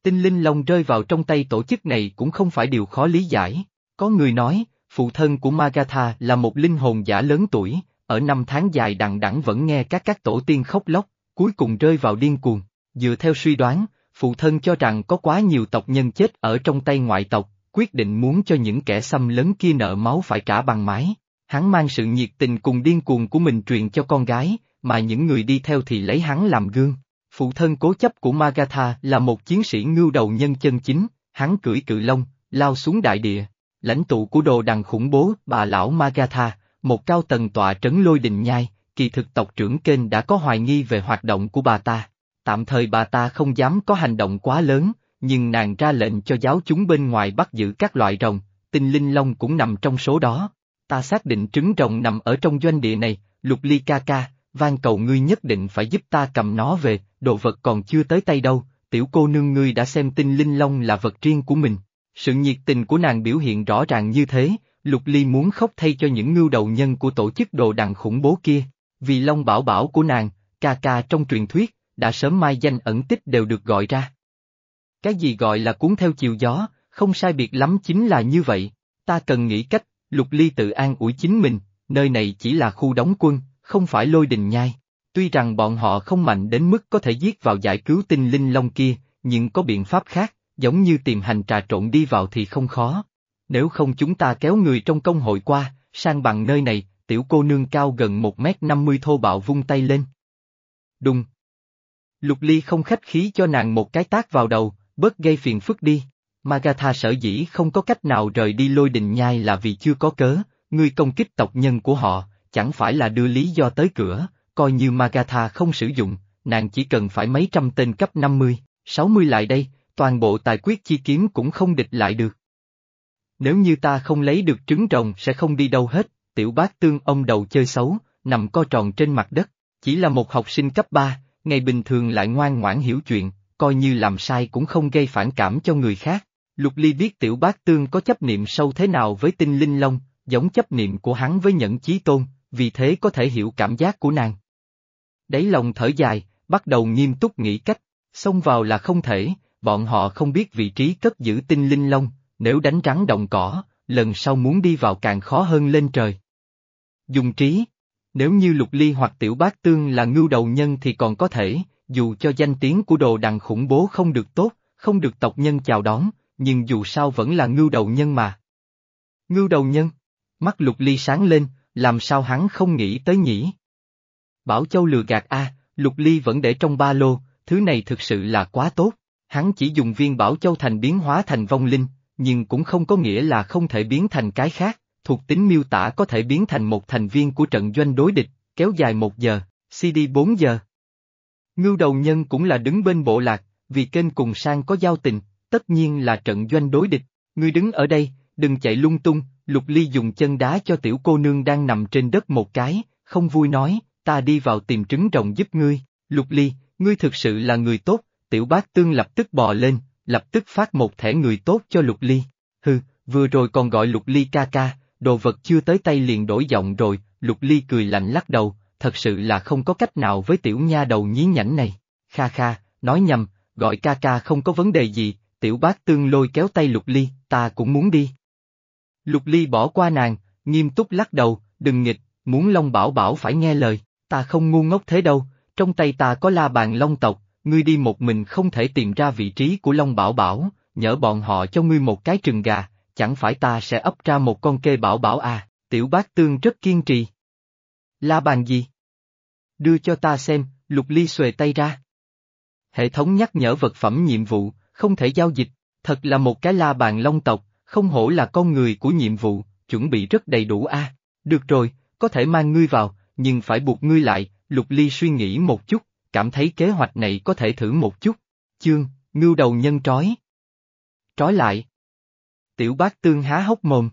Tinh linh long rơi vào trong tay tổ chức này cũng không phải điều khó lý giải. Có người nói, phụ thân của Magatha là một linh hồn giả lớn tuổi, ở năm tháng dài đằng đẵng vẫn nghe các các tổ tiên khóc lóc, cuối cùng rơi vào điên cuồng. Dựa theo suy đoán, phụ thân cho rằng có quá nhiều tộc nhân chết ở trong tay ngoại tộc, quyết định muốn cho những kẻ xâm lấn kia nợ máu phải trả bằng mái. Hắn mang sự nhiệt tình cùng điên cuồng của mình truyền cho con gái, mà những người đi theo thì lấy hắn làm gương. Phụ thân cố chấp của Magatha là một chiến sĩ ngưu đầu nhân chân chính, hắn cưỡi cự long, lao xuống đại địa. Lãnh tụ của đồ đằng khủng bố, bà lão Magatha, một cao tầng tọa trấn lôi đình nhai, kỳ thực tộc trưởng kênh đã có hoài nghi về hoạt động của bà ta. Tạm thời bà ta không dám có hành động quá lớn, nhưng nàng ra lệnh cho giáo chúng bên ngoài bắt giữ các loại rồng, tinh linh long cũng nằm trong số đó ta xác định trứng rồng nằm ở trong doanh địa này, lục ly ca ca, van cầu ngươi nhất định phải giúp ta cầm nó về, đồ vật còn chưa tới tay đâu, tiểu cô nương ngươi đã xem tinh linh long là vật riêng của mình. Sự nhiệt tình của nàng biểu hiện rõ ràng như thế, lục ly muốn khóc thay cho những ngưu đầu nhân của tổ chức đồ đằng khủng bố kia, vì long bảo bảo của nàng, ca ca trong truyền thuyết, đã sớm mai danh ẩn tích đều được gọi ra. Cái gì gọi là cuốn theo chiều gió, không sai biệt lắm chính là như vậy, ta cần nghĩ cách Lục Ly tự an ủi chính mình, nơi này chỉ là khu đóng quân, không phải lôi đình nhai. Tuy rằng bọn họ không mạnh đến mức có thể giết vào giải cứu tinh linh long kia, nhưng có biện pháp khác, giống như tìm hành trà trộn đi vào thì không khó. Nếu không chúng ta kéo người trong công hội qua, sang bằng nơi này, tiểu cô nương cao gần một mét năm mươi thô bạo vung tay lên. Đùng. Lục Ly không khách khí cho nàng một cái tác vào đầu, bớt gây phiền phức đi. Magatha sở dĩ không có cách nào rời đi lôi đình nhai là vì chưa có cớ, ngươi công kích tộc nhân của họ, chẳng phải là đưa lý do tới cửa, coi như Magatha không sử dụng, nàng chỉ cần phải mấy trăm tên cấp 50, 60 lại đây, toàn bộ tài quyết chi kiếm cũng không địch lại được. Nếu như ta không lấy được trứng rồng sẽ không đi đâu hết, tiểu bác tương ông đầu chơi xấu, nằm co tròn trên mặt đất, chỉ là một học sinh cấp 3, ngày bình thường lại ngoan ngoãn hiểu chuyện, coi như làm sai cũng không gây phản cảm cho người khác. Lục Ly biết tiểu bác tương có chấp niệm sâu thế nào với tinh linh long, giống chấp niệm của hắn với nhẫn chí tôn, vì thế có thể hiểu cảm giác của nàng. Đấy lòng thở dài, bắt đầu nghiêm túc nghĩ cách, xông vào là không thể, bọn họ không biết vị trí cất giữ tinh linh long, nếu đánh rắn động cỏ, lần sau muốn đi vào càng khó hơn lên trời. Dùng trí Nếu như lục ly hoặc tiểu Bác tương là ngưu đầu nhân thì còn có thể, dù cho danh tiếng của đồ đằng khủng bố không được tốt, không được tộc nhân chào đón, nhưng dù sao vẫn là ngưu đầu nhân mà. Ngưu đầu nhân? Mắt lục ly sáng lên, làm sao hắn không nghĩ tới nhỉ? Bảo Châu lừa gạt a, lục ly vẫn để trong ba lô, thứ này thực sự là quá tốt. Hắn chỉ dùng viên Bảo Châu thành biến hóa thành vong linh, nhưng cũng không có nghĩa là không thể biến thành cái khác, thuộc tính miêu tả có thể biến thành một thành viên của trận doanh đối địch, kéo dài một giờ, CD 4 giờ. Ngưu đầu nhân cũng là đứng bên bộ lạc, vì kênh cùng sang có giao tình, tất nhiên là trận doanh đối địch, ngươi đứng ở đây, đừng chạy lung tung, lục ly dùng chân đá cho tiểu cô nương đang nằm trên đất một cái, không vui nói, ta đi vào tìm trứng rồng giúp ngươi, lục ly, ngươi thực sự là người tốt, tiểu bác tương lập tức bò lên, lập tức phát một thẻ người tốt cho lục ly, hừ, vừa rồi còn gọi lục ly ca ca, đồ vật chưa tới tay liền đổi giọng rồi, lục ly cười lạnh lắc đầu, thật sự là không có cách nào với tiểu nha đầu nhí nhảnh này, kha kha, nói nhầm, gọi ca ca không có vấn đề gì, tiểu bác tương lôi kéo tay lục ly, ta cũng muốn đi. Lục ly bỏ qua nàng, nghiêm túc lắc đầu, đừng nghịch, muốn Long Bảo Bảo phải nghe lời, ta không ngu ngốc thế đâu, trong tay ta có la bàn Long tộc, ngươi đi một mình không thể tìm ra vị trí của Long Bảo Bảo, nhỡ bọn họ cho ngươi một cái trừng gà, chẳng phải ta sẽ ấp ra một con kê bảo bảo à, tiểu bác tương rất kiên trì. La bàn gì? Đưa cho ta xem, lục ly xuề tay ra. Hệ thống nhắc nhở vật phẩm nhiệm vụ, không thể giao dịch, thật là một cái la bàn long tộc, không hổ là con người của nhiệm vụ, chuẩn bị rất đầy đủ a. Được rồi, có thể mang ngươi vào, nhưng phải buộc ngươi lại, Lục Ly suy nghĩ một chút, cảm thấy kế hoạch này có thể thử một chút. Chương, ngưu đầu nhân trói. Trói lại. Tiểu bác tương há hốc mồm.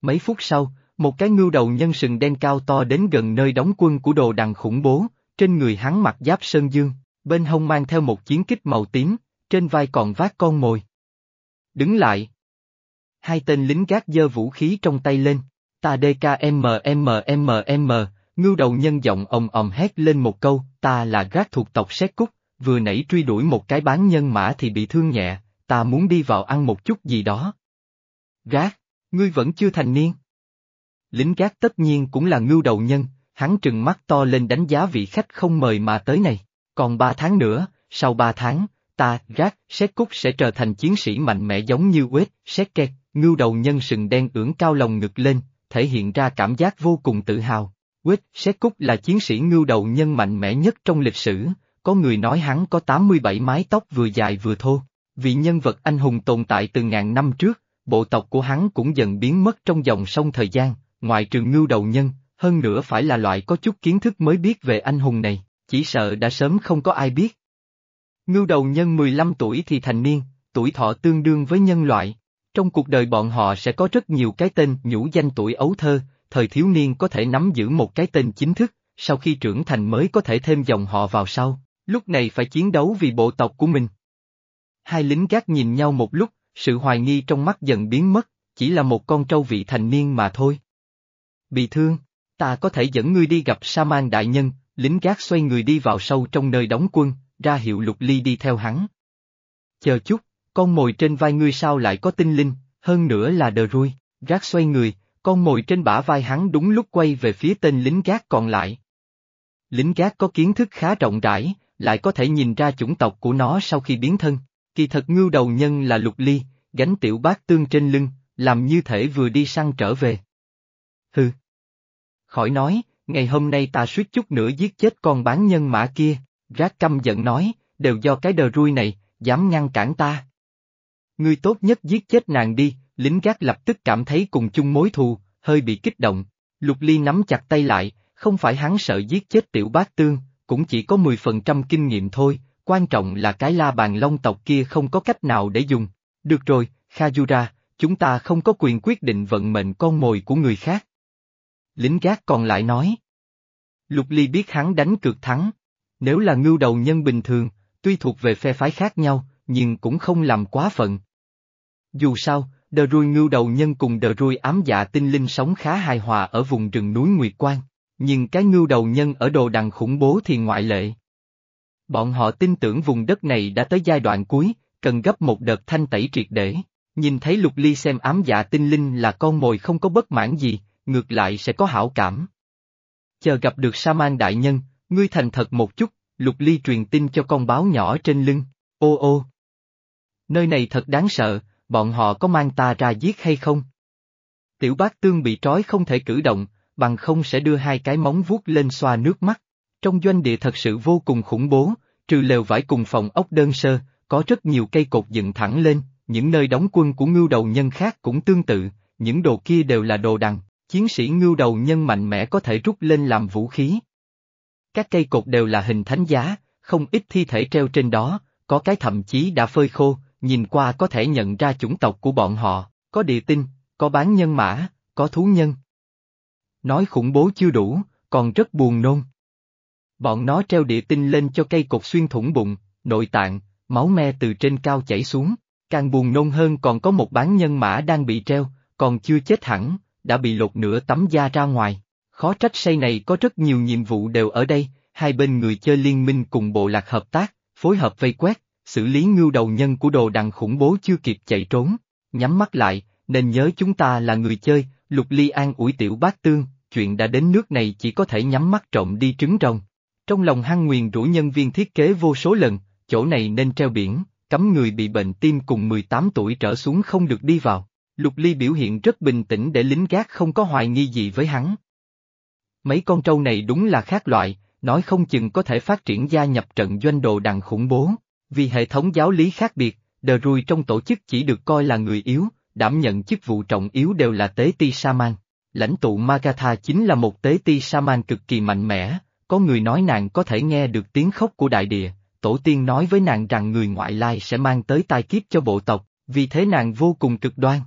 Mấy phút sau, một cái ngưu đầu nhân sừng đen cao to đến gần nơi đóng quân của đồ đằng khủng bố, trên người hắn mặc giáp sơn dương, bên hông mang theo một chiến kích màu tím, trên vai còn vác con mồi. Đứng lại. Hai tên lính gác giơ vũ khí trong tay lên, ta DKMMMMM, ngưu đầu nhân giọng ồm ồm hét lên một câu, ta là gác thuộc tộc xét Cúc, vừa nãy truy đuổi một cái bán nhân mã thì bị thương nhẹ, ta muốn đi vào ăn một chút gì đó. Gác, ngươi vẫn chưa thành niên. Lính gác tất nhiên cũng là ngưu đầu nhân, hắn trừng mắt to lên đánh giá vị khách không mời mà tới này, còn ba tháng nữa, sau ba tháng, ta, rác, Sét Cúc sẽ trở thành chiến sĩ mạnh mẽ giống như Quết, Sét Kẹt, ngưu đầu nhân sừng đen ưỡng cao lồng ngực lên, thể hiện ra cảm giác vô cùng tự hào. Quết, Sét Cúc là chiến sĩ ngưu đầu nhân mạnh mẽ nhất trong lịch sử, có người nói hắn có 87 mái tóc vừa dài vừa thô. Vì nhân vật anh hùng tồn tại từ ngàn năm trước, bộ tộc của hắn cũng dần biến mất trong dòng sông thời gian, ngoài trừ ngưu đầu nhân, hơn nữa phải là loại có chút kiến thức mới biết về anh hùng này, chỉ sợ đã sớm không có ai biết. Ngưu đầu nhân 15 tuổi thì thành niên, tuổi thọ tương đương với nhân loại. Trong cuộc đời bọn họ sẽ có rất nhiều cái tên nhũ danh tuổi ấu thơ, thời thiếu niên có thể nắm giữ một cái tên chính thức, sau khi trưởng thành mới có thể thêm dòng họ vào sau, lúc này phải chiến đấu vì bộ tộc của mình. Hai lính gác nhìn nhau một lúc, sự hoài nghi trong mắt dần biến mất, chỉ là một con trâu vị thành niên mà thôi. Bị thương, ta có thể dẫn ngươi đi gặp sa man đại nhân, lính gác xoay người đi vào sâu trong nơi đóng quân, ra hiệu lục ly đi theo hắn. Chờ chút, con mồi trên vai ngươi sao lại có tinh linh, hơn nữa là đờ ruôi, gác xoay người, con mồi trên bả vai hắn đúng lúc quay về phía tên lính gác còn lại. Lính gác có kiến thức khá rộng rãi, lại có thể nhìn ra chủng tộc của nó sau khi biến thân, kỳ thật ngưu đầu nhân là lục ly, gánh tiểu bát tương trên lưng, làm như thể vừa đi săn trở về. Hừ. Khỏi nói, ngày hôm nay ta suýt chút nữa giết chết con bán nhân mã kia, rác căm giận nói, đều do cái đờ rui này, dám ngăn cản ta. Ngươi tốt nhất giết chết nàng đi, lính gác lập tức cảm thấy cùng chung mối thù, hơi bị kích động. Lục Ly nắm chặt tay lại, không phải hắn sợ giết chết tiểu bát tương, cũng chỉ có 10% kinh nghiệm thôi, quan trọng là cái la bàn long tộc kia không có cách nào để dùng. Được rồi, Khajura, chúng ta không có quyền quyết định vận mệnh con mồi của người khác. Lính gác còn lại nói. Lục Ly biết hắn đánh cược thắng. Nếu là ngưu đầu nhân bình thường, tuy thuộc về phe phái khác nhau, nhưng cũng không làm quá phận. Dù sao, Đờ ruồi ngưu đầu nhân cùng Đờ ruồi ám dạ tinh linh sống khá hài hòa ở vùng rừng núi Nguyệt Quang. nhưng cái ngưu đầu nhân ở đồ đằng khủng bố thì ngoại lệ. Bọn họ tin tưởng vùng đất này đã tới giai đoạn cuối, cần gấp một đợt thanh tẩy triệt để. Nhìn thấy lục ly xem ám dạ tinh linh là con mồi không có bất mãn gì, ngược lại sẽ có hảo cảm. Chờ gặp được Saman đại nhân, ngươi thành thật một chút, lục ly truyền tin cho con báo nhỏ trên lưng, ô ô. Nơi này thật đáng sợ, bọn họ có mang ta ra giết hay không? Tiểu bác tương bị trói không thể cử động, bằng không sẽ đưa hai cái móng vuốt lên xoa nước mắt. Trong doanh địa thật sự vô cùng khủng bố, trừ lều vải cùng phòng ốc đơn sơ, có rất nhiều cây cột dựng thẳng lên, những nơi đóng quân của ngưu đầu nhân khác cũng tương tự, những đồ kia đều là đồ đằng, chiến sĩ ngưu đầu nhân mạnh mẽ có thể rút lên làm vũ khí. Các cây cột đều là hình thánh giá, không ít thi thể treo trên đó, có cái thậm chí đã phơi khô, nhìn qua có thể nhận ra chủng tộc của bọn họ, có địa tinh, có bán nhân mã, có thú nhân. Nói khủng bố chưa đủ, còn rất buồn nôn. Bọn nó treo địa tinh lên cho cây cột xuyên thủng bụng, nội tạng, máu me từ trên cao chảy xuống. Càng buồn nôn hơn còn có một bán nhân mã đang bị treo, còn chưa chết hẳn, đã bị lột nửa tấm da ra ngoài. Khó trách say này có rất nhiều nhiệm vụ đều ở đây, hai bên người chơi liên minh cùng bộ lạc hợp tác, phối hợp vây quét, xử lý ngưu đầu nhân của đồ đằng khủng bố chưa kịp chạy trốn. Nhắm mắt lại, nên nhớ chúng ta là người chơi, lục ly an ủi tiểu bát tương, chuyện đã đến nước này chỉ có thể nhắm mắt trộm đi trứng rồng. Trong lòng hăng nguyền rủ nhân viên thiết kế vô số lần, chỗ này nên treo biển, cấm người bị bệnh tim cùng 18 tuổi trở xuống không được đi vào. Lục Ly biểu hiện rất bình tĩnh để lính gác không có hoài nghi gì với hắn. Mấy con trâu này đúng là khác loại, nói không chừng có thể phát triển gia nhập trận doanh đồ đằng khủng bố. Vì hệ thống giáo lý khác biệt, đờ rùi trong tổ chức chỉ được coi là người yếu, đảm nhận chức vụ trọng yếu đều là tế ti Saman. Lãnh tụ Magatha chính là một tế ti Saman cực kỳ mạnh mẽ, có người nói nàng có thể nghe được tiếng khóc của đại địa, tổ tiên nói với nàng rằng người ngoại lai sẽ mang tới tai kiếp cho bộ tộc, vì thế nàng vô cùng cực đoan.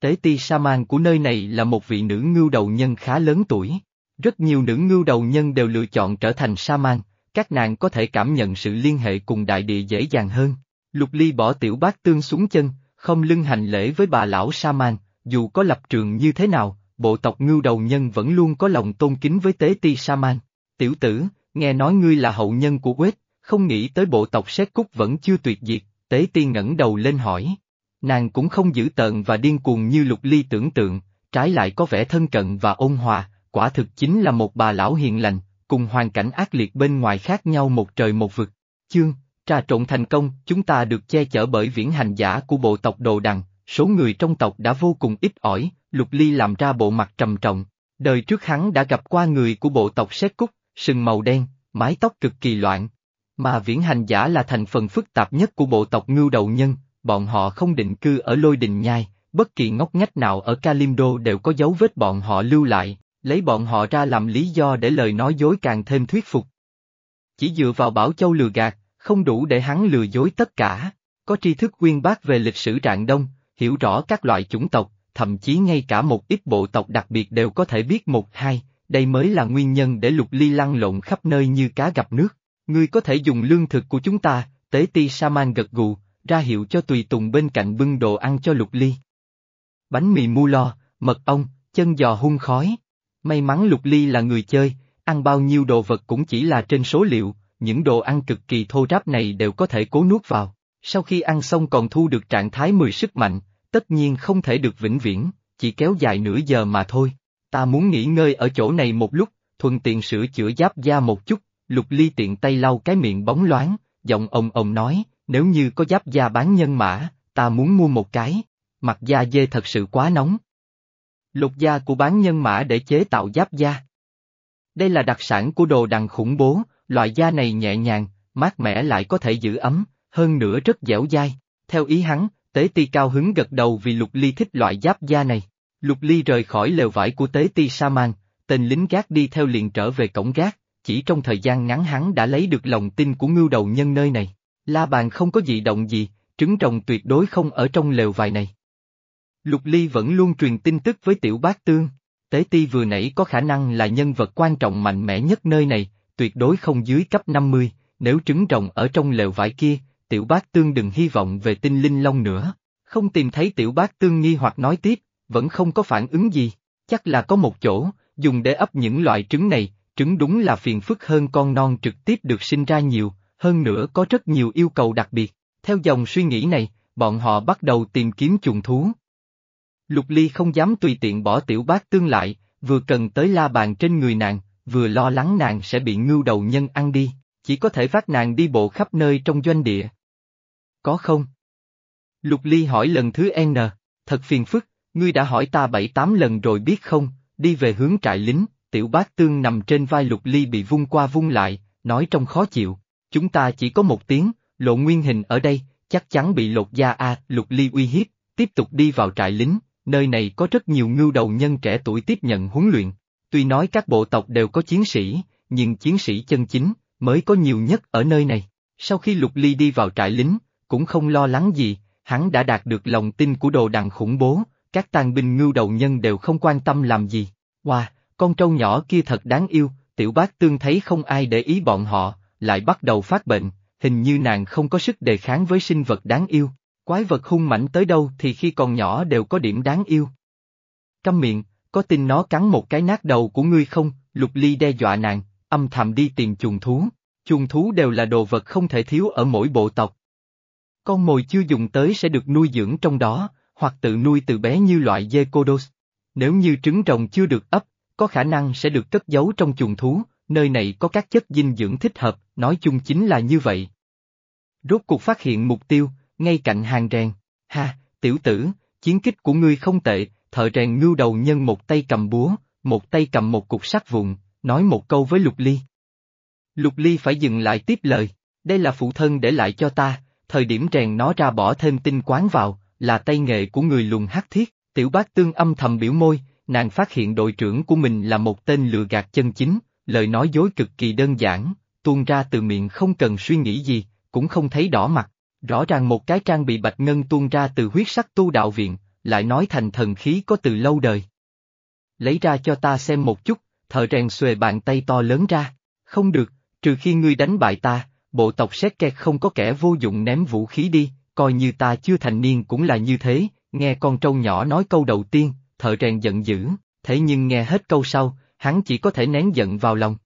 Tế ti Saman của nơi này là một vị nữ ngưu đầu nhân khá lớn tuổi. Rất nhiều nữ ngưu đầu nhân đều lựa chọn trở thành sa man, các nàng có thể cảm nhận sự liên hệ cùng đại địa dễ dàng hơn. Lục Ly bỏ tiểu bát tương xuống chân, không lưng hành lễ với bà lão sa man. dù có lập trường như thế nào, bộ tộc ngưu đầu nhân vẫn luôn có lòng tôn kính với tế ti sa man. Tiểu tử, nghe nói ngươi là hậu nhân của Quết, không nghĩ tới bộ tộc Sét Cúc vẫn chưa tuyệt diệt, tế ti ngẩng đầu lên hỏi. Nàng cũng không dữ tợn và điên cuồng như lục ly tưởng tượng, trái lại có vẻ thân cận và ôn hòa, quả thực chính là một bà lão hiền lành, cùng hoàn cảnh ác liệt bên ngoài khác nhau một trời một vực. Chương, trà trộn thành công, chúng ta được che chở bởi viễn hành giả của bộ tộc Đồ Đằng, số người trong tộc đã vô cùng ít ỏi, Lục Ly làm ra bộ mặt trầm trọng. Đời trước hắn đã gặp qua người của bộ tộc Sét Cúc, sừng màu đen, mái tóc cực kỳ loạn. Mà viễn hành giả là thành phần phức tạp nhất của bộ tộc ngưu đầu nhân, bọn họ không định cư ở lôi đình nhai, bất kỳ ngóc ngách nào ở Kalimdo đều có dấu vết bọn họ lưu lại, lấy bọn họ ra làm lý do để lời nói dối càng thêm thuyết phục. Chỉ dựa vào Bảo Châu lừa gạt, không đủ để hắn lừa dối tất cả, có tri thức uyên bác về lịch sử Rạng Đông, hiểu rõ các loại chủng tộc, thậm chí ngay cả một ít bộ tộc đặc biệt đều có thể biết một hai, đây mới là nguyên nhân để lục ly lăn lộn khắp nơi như cá gặp nước. Ngươi có thể dùng lương thực của chúng ta, tế ti Saman gật gù, ra hiệu cho tùy tùng bên cạnh bưng đồ ăn cho lục ly. Bánh mì mu lo, mật ong, chân giò hun khói. May mắn lục ly là người chơi, ăn bao nhiêu đồ vật cũng chỉ là trên số liệu, những đồ ăn cực kỳ thô ráp này đều có thể cố nuốt vào. Sau khi ăn xong còn thu được trạng thái 10 sức mạnh, tất nhiên không thể được vĩnh viễn, chỉ kéo dài nửa giờ mà thôi. Ta muốn nghỉ ngơi ở chỗ này một lúc, thuận tiện sửa chữa giáp da một chút, lục ly tiện tay lau cái miệng bóng loáng, giọng ông ông nói, nếu như có giáp da bán nhân mã, ta muốn mua một cái, mặt da dê thật sự quá nóng. Lục da của bán nhân mã để chế tạo giáp da. Đây là đặc sản của đồ đằng khủng bố, loại da này nhẹ nhàng, mát mẻ lại có thể giữ ấm, hơn nữa rất dẻo dai. Theo ý hắn, Tế Ti cao hứng gật đầu vì Lục Ly thích loại giáp da này. Lục Ly rời khỏi lều vải của Tế Ti Sa Man, tên lính gác đi theo liền trở về cổng gác, chỉ trong thời gian ngắn hắn đã lấy được lòng tin của ngưu đầu nhân nơi này. La bàn không có dị động gì, trứng rồng tuyệt đối không ở trong lều vải này. Lục Ly vẫn luôn truyền tin tức với tiểu bác tương. Tế Ti vừa nãy có khả năng là nhân vật quan trọng mạnh mẽ nhất nơi này, tuyệt đối không dưới cấp 50, nếu trứng rồng ở trong lều vải kia, tiểu bác tương đừng hy vọng về tinh linh long nữa. Không tìm thấy tiểu bác tương nghi hoặc nói tiếp, vẫn không có phản ứng gì, chắc là có một chỗ, dùng để ấp những loại trứng này, trứng đúng là phiền phức hơn con non trực tiếp được sinh ra nhiều, hơn nữa có rất nhiều yêu cầu đặc biệt. Theo dòng suy nghĩ này, bọn họ bắt đầu tìm kiếm trùng thú. Lục Ly không dám tùy tiện bỏ tiểu bác tương lại, vừa cần tới la bàn trên người nàng, vừa lo lắng nàng sẽ bị ngưu đầu nhân ăn đi, chỉ có thể phát nàng đi bộ khắp nơi trong doanh địa. Có không? Lục Ly hỏi lần thứ N, thật phiền phức, ngươi đã hỏi ta bảy tám lần rồi biết không, đi về hướng trại lính, tiểu bác tương nằm trên vai Lục Ly bị vung qua vung lại, nói trong khó chịu, chúng ta chỉ có một tiếng, lộ nguyên hình ở đây, chắc chắn bị lột da a Lục Ly uy hiếp, tiếp tục đi vào trại lính, nơi này có rất nhiều ngưu đầu nhân trẻ tuổi tiếp nhận huấn luyện. Tuy nói các bộ tộc đều có chiến sĩ, nhưng chiến sĩ chân chính, mới có nhiều nhất ở nơi này. Sau khi Lục Ly đi vào trại lính, cũng không lo lắng gì, hắn đã đạt được lòng tin của đồ đằng khủng bố, các tàn binh ngưu đầu nhân đều không quan tâm làm gì. Wow, con trâu nhỏ kia thật đáng yêu, tiểu bác tương thấy không ai để ý bọn họ, lại bắt đầu phát bệnh, hình như nàng không có sức đề kháng với sinh vật đáng yêu, Quái vật hung mảnh tới đâu thì khi còn nhỏ đều có điểm đáng yêu. Câm miệng, có tin nó cắn một cái nát đầu của ngươi không? Lục Ly đe dọa nàng, âm thầm đi tìm chuồng thú. Chuồng thú đều là đồ vật không thể thiếu ở mỗi bộ tộc. Con mồi chưa dùng tới sẽ được nuôi dưỡng trong đó, hoặc tự nuôi từ bé như loại dê Kodos. Nếu như trứng rồng chưa được ấp, có khả năng sẽ được cất giấu trong chuồng thú, nơi này có các chất dinh dưỡng thích hợp, nói chung chính là như vậy. Rốt cuộc phát hiện mục tiêu, ngay cạnh hàng rèn. Ha, tiểu tử, chiến kích của ngươi không tệ, thợ rèn ngưu đầu nhân một tay cầm búa, một tay cầm một cục sắt vụn, nói một câu với Lục Ly. Lục Ly phải dừng lại tiếp lời, đây là phụ thân để lại cho ta, thời điểm rèn nó ra bỏ thêm tinh quán vào, là tay nghệ của người lùn hắc thiết, tiểu bác tương âm thầm biểu môi, nàng phát hiện đội trưởng của mình là một tên lừa gạt chân chính, lời nói dối cực kỳ đơn giản, tuôn ra từ miệng không cần suy nghĩ gì, cũng không thấy đỏ mặt. Rõ ràng một cái trang bị bạch ngân tuôn ra từ huyết sắc tu đạo viện, lại nói thành thần khí có từ lâu đời. Lấy ra cho ta xem một chút, thợ rèn xuề bàn tay to lớn ra, không được, trừ khi ngươi đánh bại ta, bộ tộc xét kẹt không có kẻ vô dụng ném vũ khí đi, coi như ta chưa thành niên cũng là như thế, nghe con trâu nhỏ nói câu đầu tiên, thợ rèn giận dữ, thế nhưng nghe hết câu sau, hắn chỉ có thể nén giận vào lòng.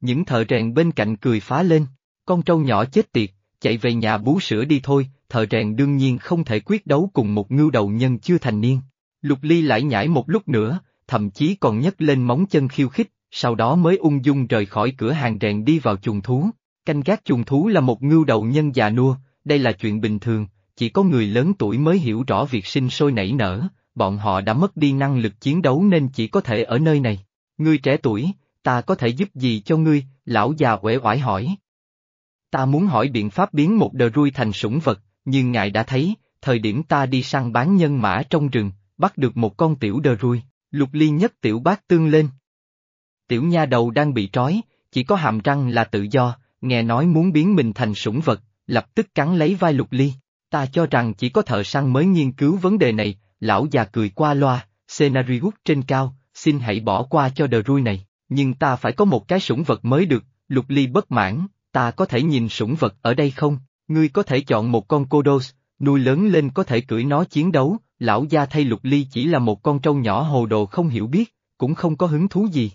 Những thợ rèn bên cạnh cười phá lên, con trâu nhỏ chết tiệt, chạy về nhà bú sữa đi thôi, thợ rèn đương nhiên không thể quyết đấu cùng một ngưu đầu nhân chưa thành niên. Lục Ly lại nhảy một lúc nữa, thậm chí còn nhấc lên móng chân khiêu khích, sau đó mới ung dung rời khỏi cửa hàng rèn đi vào chuồng thú. Canh gác chuồng thú là một ngưu đầu nhân già nua, đây là chuyện bình thường, chỉ có người lớn tuổi mới hiểu rõ việc sinh sôi nảy nở, bọn họ đã mất đi năng lực chiến đấu nên chỉ có thể ở nơi này. Ngươi trẻ tuổi, ta có thể giúp gì cho ngươi, lão già uể oải hỏi. Ta muốn hỏi biện pháp biến một đờ ruồi thành sủng vật, nhưng ngài đã thấy, thời điểm ta đi săn bán nhân mã trong rừng, bắt được một con tiểu đờ ruồi. lục ly nhất tiểu bát tương lên. Tiểu nha đầu đang bị trói, chỉ có hàm răng là tự do, nghe nói muốn biến mình thành sủng vật, lập tức cắn lấy vai lục ly. Ta cho rằng chỉ có thợ săn mới nghiên cứu vấn đề này, lão già cười qua loa, scenario trên cao, xin hãy bỏ qua cho đờ ruồi này, nhưng ta phải có một cái sủng vật mới được, lục ly bất mãn, ta có thể nhìn sủng vật ở đây không? Ngươi có thể chọn một con Kodos, nuôi lớn lên có thể cưỡi nó chiến đấu, lão gia thay lục ly chỉ là một con trâu nhỏ hồ đồ không hiểu biết, cũng không có hứng thú gì.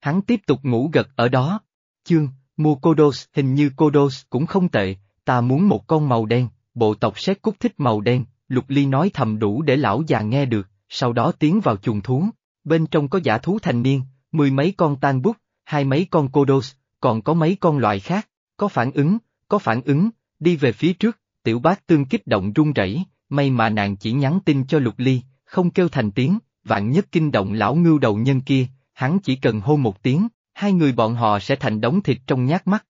Hắn tiếp tục ngủ gật ở đó. Chương, mua Kodos hình như Kodos cũng không tệ, ta muốn một con màu đen, bộ tộc xét cúc thích màu đen, lục ly nói thầm đủ để lão già nghe được, sau đó tiến vào chuồng thú. Bên trong có giả thú thành niên, mười mấy con tan bút, hai mấy con Kodos, còn có mấy con loài khác, có phản ứng, có phản ứng, đi về phía trước, tiểu bác tương kích động run rẩy, may mà nàng chỉ nhắn tin cho lục ly, không kêu thành tiếng, vạn nhất kinh động lão ngưu đầu nhân kia, hắn chỉ cần hô một tiếng, hai người bọn họ sẽ thành đống thịt trong nhát mắt.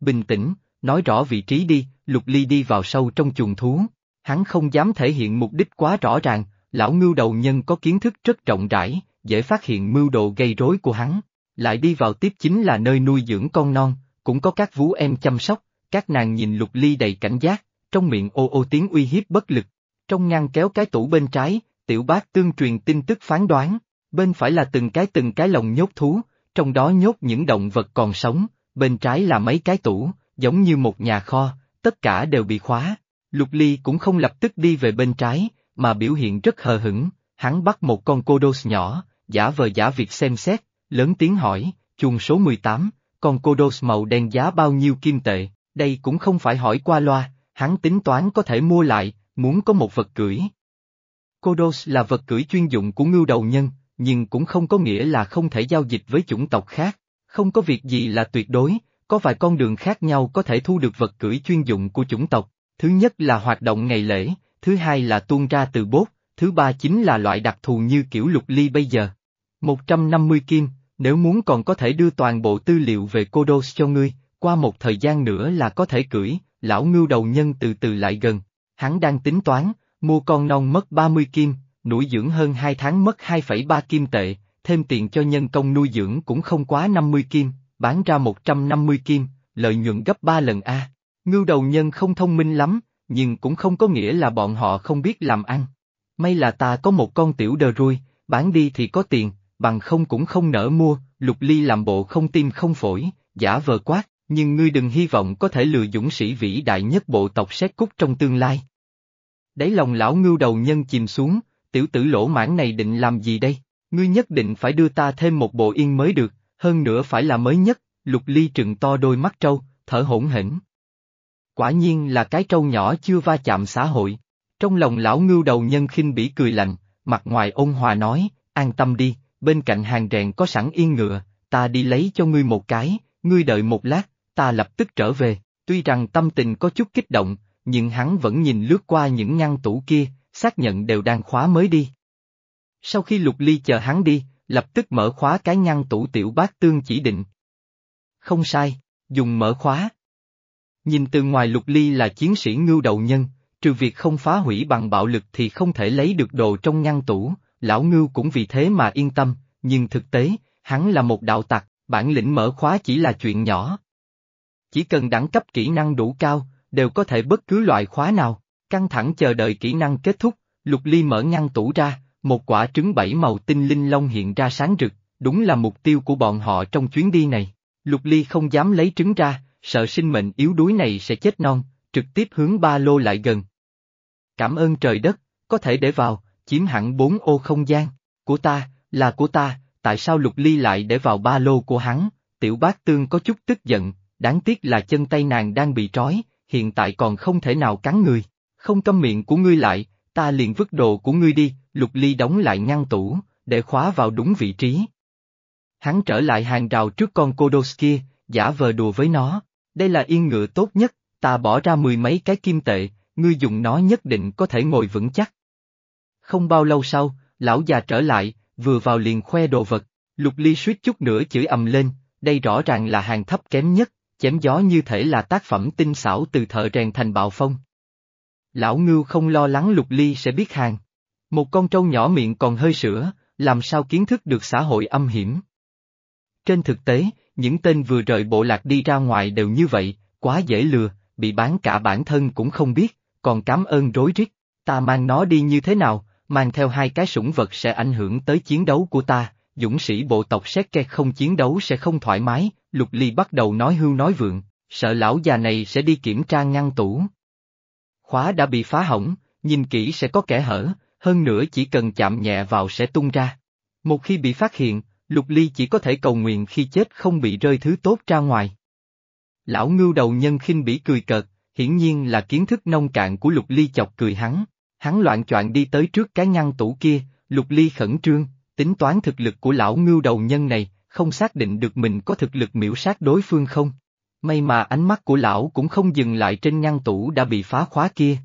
Bình tĩnh, nói rõ vị trí đi, lục ly đi vào sâu trong chuồng thú, hắn không dám thể hiện mục đích quá rõ ràng, lão ngưu đầu nhân có kiến thức rất rộng rãi, dễ phát hiện mưu đồ gây rối của hắn, lại đi vào tiếp chính là nơi nuôi dưỡng con non, cũng có các vú em chăm sóc, các nàng nhìn lục ly đầy cảnh giác, trong miệng ô ô tiếng uy hiếp bất lực. Trong ngăn kéo cái tủ bên trái, tiểu bác tương truyền tin tức phán đoán, bên phải là từng cái từng cái lồng nhốt thú, trong đó nhốt những động vật còn sống, bên trái là mấy cái tủ, giống như một nhà kho, tất cả đều bị khóa. Lục Ly cũng không lập tức đi về bên trái, mà biểu hiện rất hờ hững, hắn bắt một con cô đô nhỏ, giả vờ giả việc xem xét, lớn tiếng hỏi, chuồng số 18, con Kodos màu đen giá bao nhiêu kim tệ, đây cũng không phải hỏi qua loa, hắn tính toán có thể mua lại, muốn có một vật cưỡi. Kodos là vật cưỡi chuyên dụng của ngưu đầu nhân, nhưng cũng không có nghĩa là không thể giao dịch với chủng tộc khác, không có việc gì là tuyệt đối, có vài con đường khác nhau có thể thu được vật cưỡi chuyên dụng của chủng tộc, thứ nhất là hoạt động ngày lễ, thứ hai là tuôn ra từ bốt, thứ ba chính là loại đặc thù như kiểu lục ly bây giờ. 150 kim, nếu muốn còn có thể đưa toàn bộ tư liệu về Kodos cho ngươi, qua một thời gian nữa là có thể cưỡi, lão ngưu đầu nhân từ từ lại gần. Hắn đang tính toán, mua con non mất 30 kim, nuôi dưỡng hơn 2 tháng mất 2,3 kim tệ, thêm tiền cho nhân công nuôi dưỡng cũng không quá 50 kim, bán ra 150 kim, lợi nhuận gấp 3 lần A. Ngưu đầu nhân không thông minh lắm, nhưng cũng không có nghĩa là bọn họ không biết làm ăn. May là ta có một con tiểu đờ ruôi, bán đi thì có tiền, bằng không cũng không nỡ mua, lục ly làm bộ không tim không phổi, giả vờ quát, nhưng ngươi đừng hy vọng có thể lừa dũng sĩ vĩ đại nhất bộ tộc xét cúc trong tương lai. Đấy lòng lão ngưu đầu nhân chìm xuống, tiểu tử lỗ mãn này định làm gì đây? Ngươi nhất định phải đưa ta thêm một bộ yên mới được, hơn nữa phải là mới nhất, lục ly trừng to đôi mắt trâu, thở hổn hển. Quả nhiên là cái trâu nhỏ chưa va chạm xã hội. Trong lòng lão ngưu đầu nhân khinh bỉ cười lạnh, mặt ngoài ôn hòa nói, an tâm đi, bên cạnh hàng rèn có sẵn yên ngựa, ta đi lấy cho ngươi một cái, ngươi đợi một lát, ta lập tức trở về, tuy rằng tâm tình có chút kích động, nhưng hắn vẫn nhìn lướt qua những ngăn tủ kia, xác nhận đều đang khóa mới đi. Sau khi lục ly chờ hắn đi, lập tức mở khóa cái ngăn tủ tiểu bát tương chỉ định. Không sai, dùng mở khóa. Nhìn từ ngoài lục ly là chiến sĩ ngưu đầu nhân, trừ việc không phá hủy bằng bạo lực thì không thể lấy được đồ trong ngăn tủ, lão ngưu cũng vì thế mà yên tâm, nhưng thực tế, hắn là một đạo tặc, bản lĩnh mở khóa chỉ là chuyện nhỏ. Chỉ cần đẳng cấp kỹ năng đủ cao, đều có thể bất cứ loại khóa nào, căng thẳng chờ đợi kỹ năng kết thúc, lục ly mở ngăn tủ ra, một quả trứng bảy màu tinh linh long hiện ra sáng rực, đúng là mục tiêu của bọn họ trong chuyến đi này. Lục ly không dám lấy trứng ra, sợ sinh mệnh yếu đuối này sẽ chết non, trực tiếp hướng ba lô lại gần. Cảm ơn trời đất, có thể để vào, chiếm hẳn bốn ô không gian, của ta, là của ta, tại sao lục ly lại để vào ba lô của hắn, tiểu bác tương có chút tức giận, đáng tiếc là chân tay nàng đang bị trói, hiện tại còn không thể nào cắn người, không câm miệng của ngươi lại, ta liền vứt đồ của ngươi đi, lục ly đóng lại ngăn tủ, để khóa vào đúng vị trí. Hắn trở lại hàng rào trước con Kodos kia, giả vờ đùa với nó, đây là yên ngựa tốt nhất, ta bỏ ra mười mấy cái kim tệ, ngươi dùng nó nhất định có thể ngồi vững chắc. Không bao lâu sau, lão già trở lại, vừa vào liền khoe đồ vật, lục ly suýt chút nữa chửi ầm lên, đây rõ ràng là hàng thấp kém nhất, chém gió như thể là tác phẩm tinh xảo từ thợ rèn thành bạo phong. Lão ngưu không lo lắng lục ly sẽ biết hàng. Một con trâu nhỏ miệng còn hơi sữa, làm sao kiến thức được xã hội âm hiểm. Trên thực tế, những tên vừa rời bộ lạc đi ra ngoài đều như vậy, quá dễ lừa, bị bán cả bản thân cũng không biết, còn cảm ơn rối rít, ta mang nó đi như thế nào, mang theo hai cái sủng vật sẽ ảnh hưởng tới chiến đấu của ta, dũng sĩ bộ tộc xét Kê không chiến đấu sẽ không thoải mái, Lục Ly bắt đầu nói hưu nói vượng, sợ lão già này sẽ đi kiểm tra ngăn tủ. Khóa đã bị phá hỏng, nhìn kỹ sẽ có kẻ hở, hơn nữa chỉ cần chạm nhẹ vào sẽ tung ra. Một khi bị phát hiện, Lục Ly chỉ có thể cầu nguyện khi chết không bị rơi thứ tốt ra ngoài. Lão ngưu đầu nhân khinh bỉ cười cợt, hiển nhiên là kiến thức nông cạn của Lục Ly chọc cười hắn. Hắn loạn choạng đi tới trước cái ngăn tủ kia, Lục Ly khẩn trương, tính toán thực lực của lão ngưu đầu nhân này, không xác định được mình có thực lực miễu sát đối phương không. May mà ánh mắt của lão cũng không dừng lại trên ngăn tủ đã bị phá khóa kia.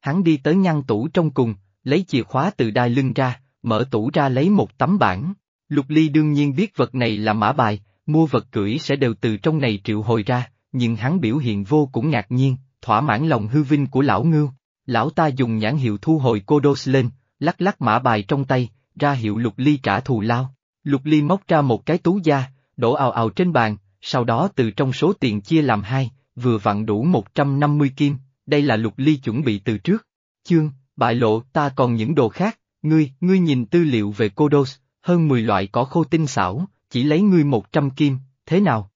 Hắn đi tới ngăn tủ trong cùng, lấy chìa khóa từ đai lưng ra, mở tủ ra lấy một tấm bảng. Lục Ly đương nhiên biết vật này là mã bài, mua vật cưỡi sẽ đều từ trong này triệu hồi ra, nhưng hắn biểu hiện vô cũng ngạc nhiên, thỏa mãn lòng hư vinh của lão ngưu. Lão ta dùng nhãn hiệu thu hồi cô đô lên, lắc lắc mã bài trong tay, ra hiệu Lục Ly trả thù lao. Lục Ly móc ra một cái tú da, đổ ào ào trên bàn, sau đó từ trong số tiền chia làm hai, vừa vặn đủ 150 kim, đây là Lục Ly chuẩn bị từ trước. Chương, bại lộ ta còn những đồ khác, ngươi, ngươi nhìn tư liệu về Kodos, hơn 10 loại cỏ khô tinh xảo, chỉ lấy ngươi 100 kim, thế nào?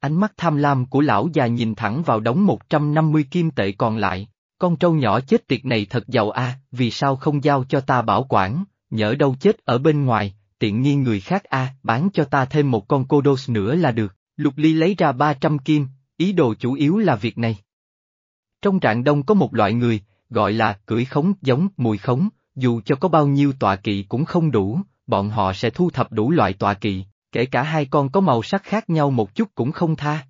Ánh mắt tham lam của lão già nhìn thẳng vào đống 150 kim tệ còn lại, con trâu nhỏ chết tiệt này thật giàu a, vì sao không giao cho ta bảo quản, nhỡ đâu chết ở bên ngoài, tiện nghi người khác a, bán cho ta thêm một con cô đô nữa là được. Lục Ly lấy ra 300 kim, ý đồ chủ yếu là việc này. Trong trạng đông có một loại người, gọi là cưỡi khống giống mùi khống, dù cho có bao nhiêu tọa kỵ cũng không đủ, bọn họ sẽ thu thập đủ loại tọa kỵ, kể cả hai con có màu sắc khác nhau một chút cũng không tha.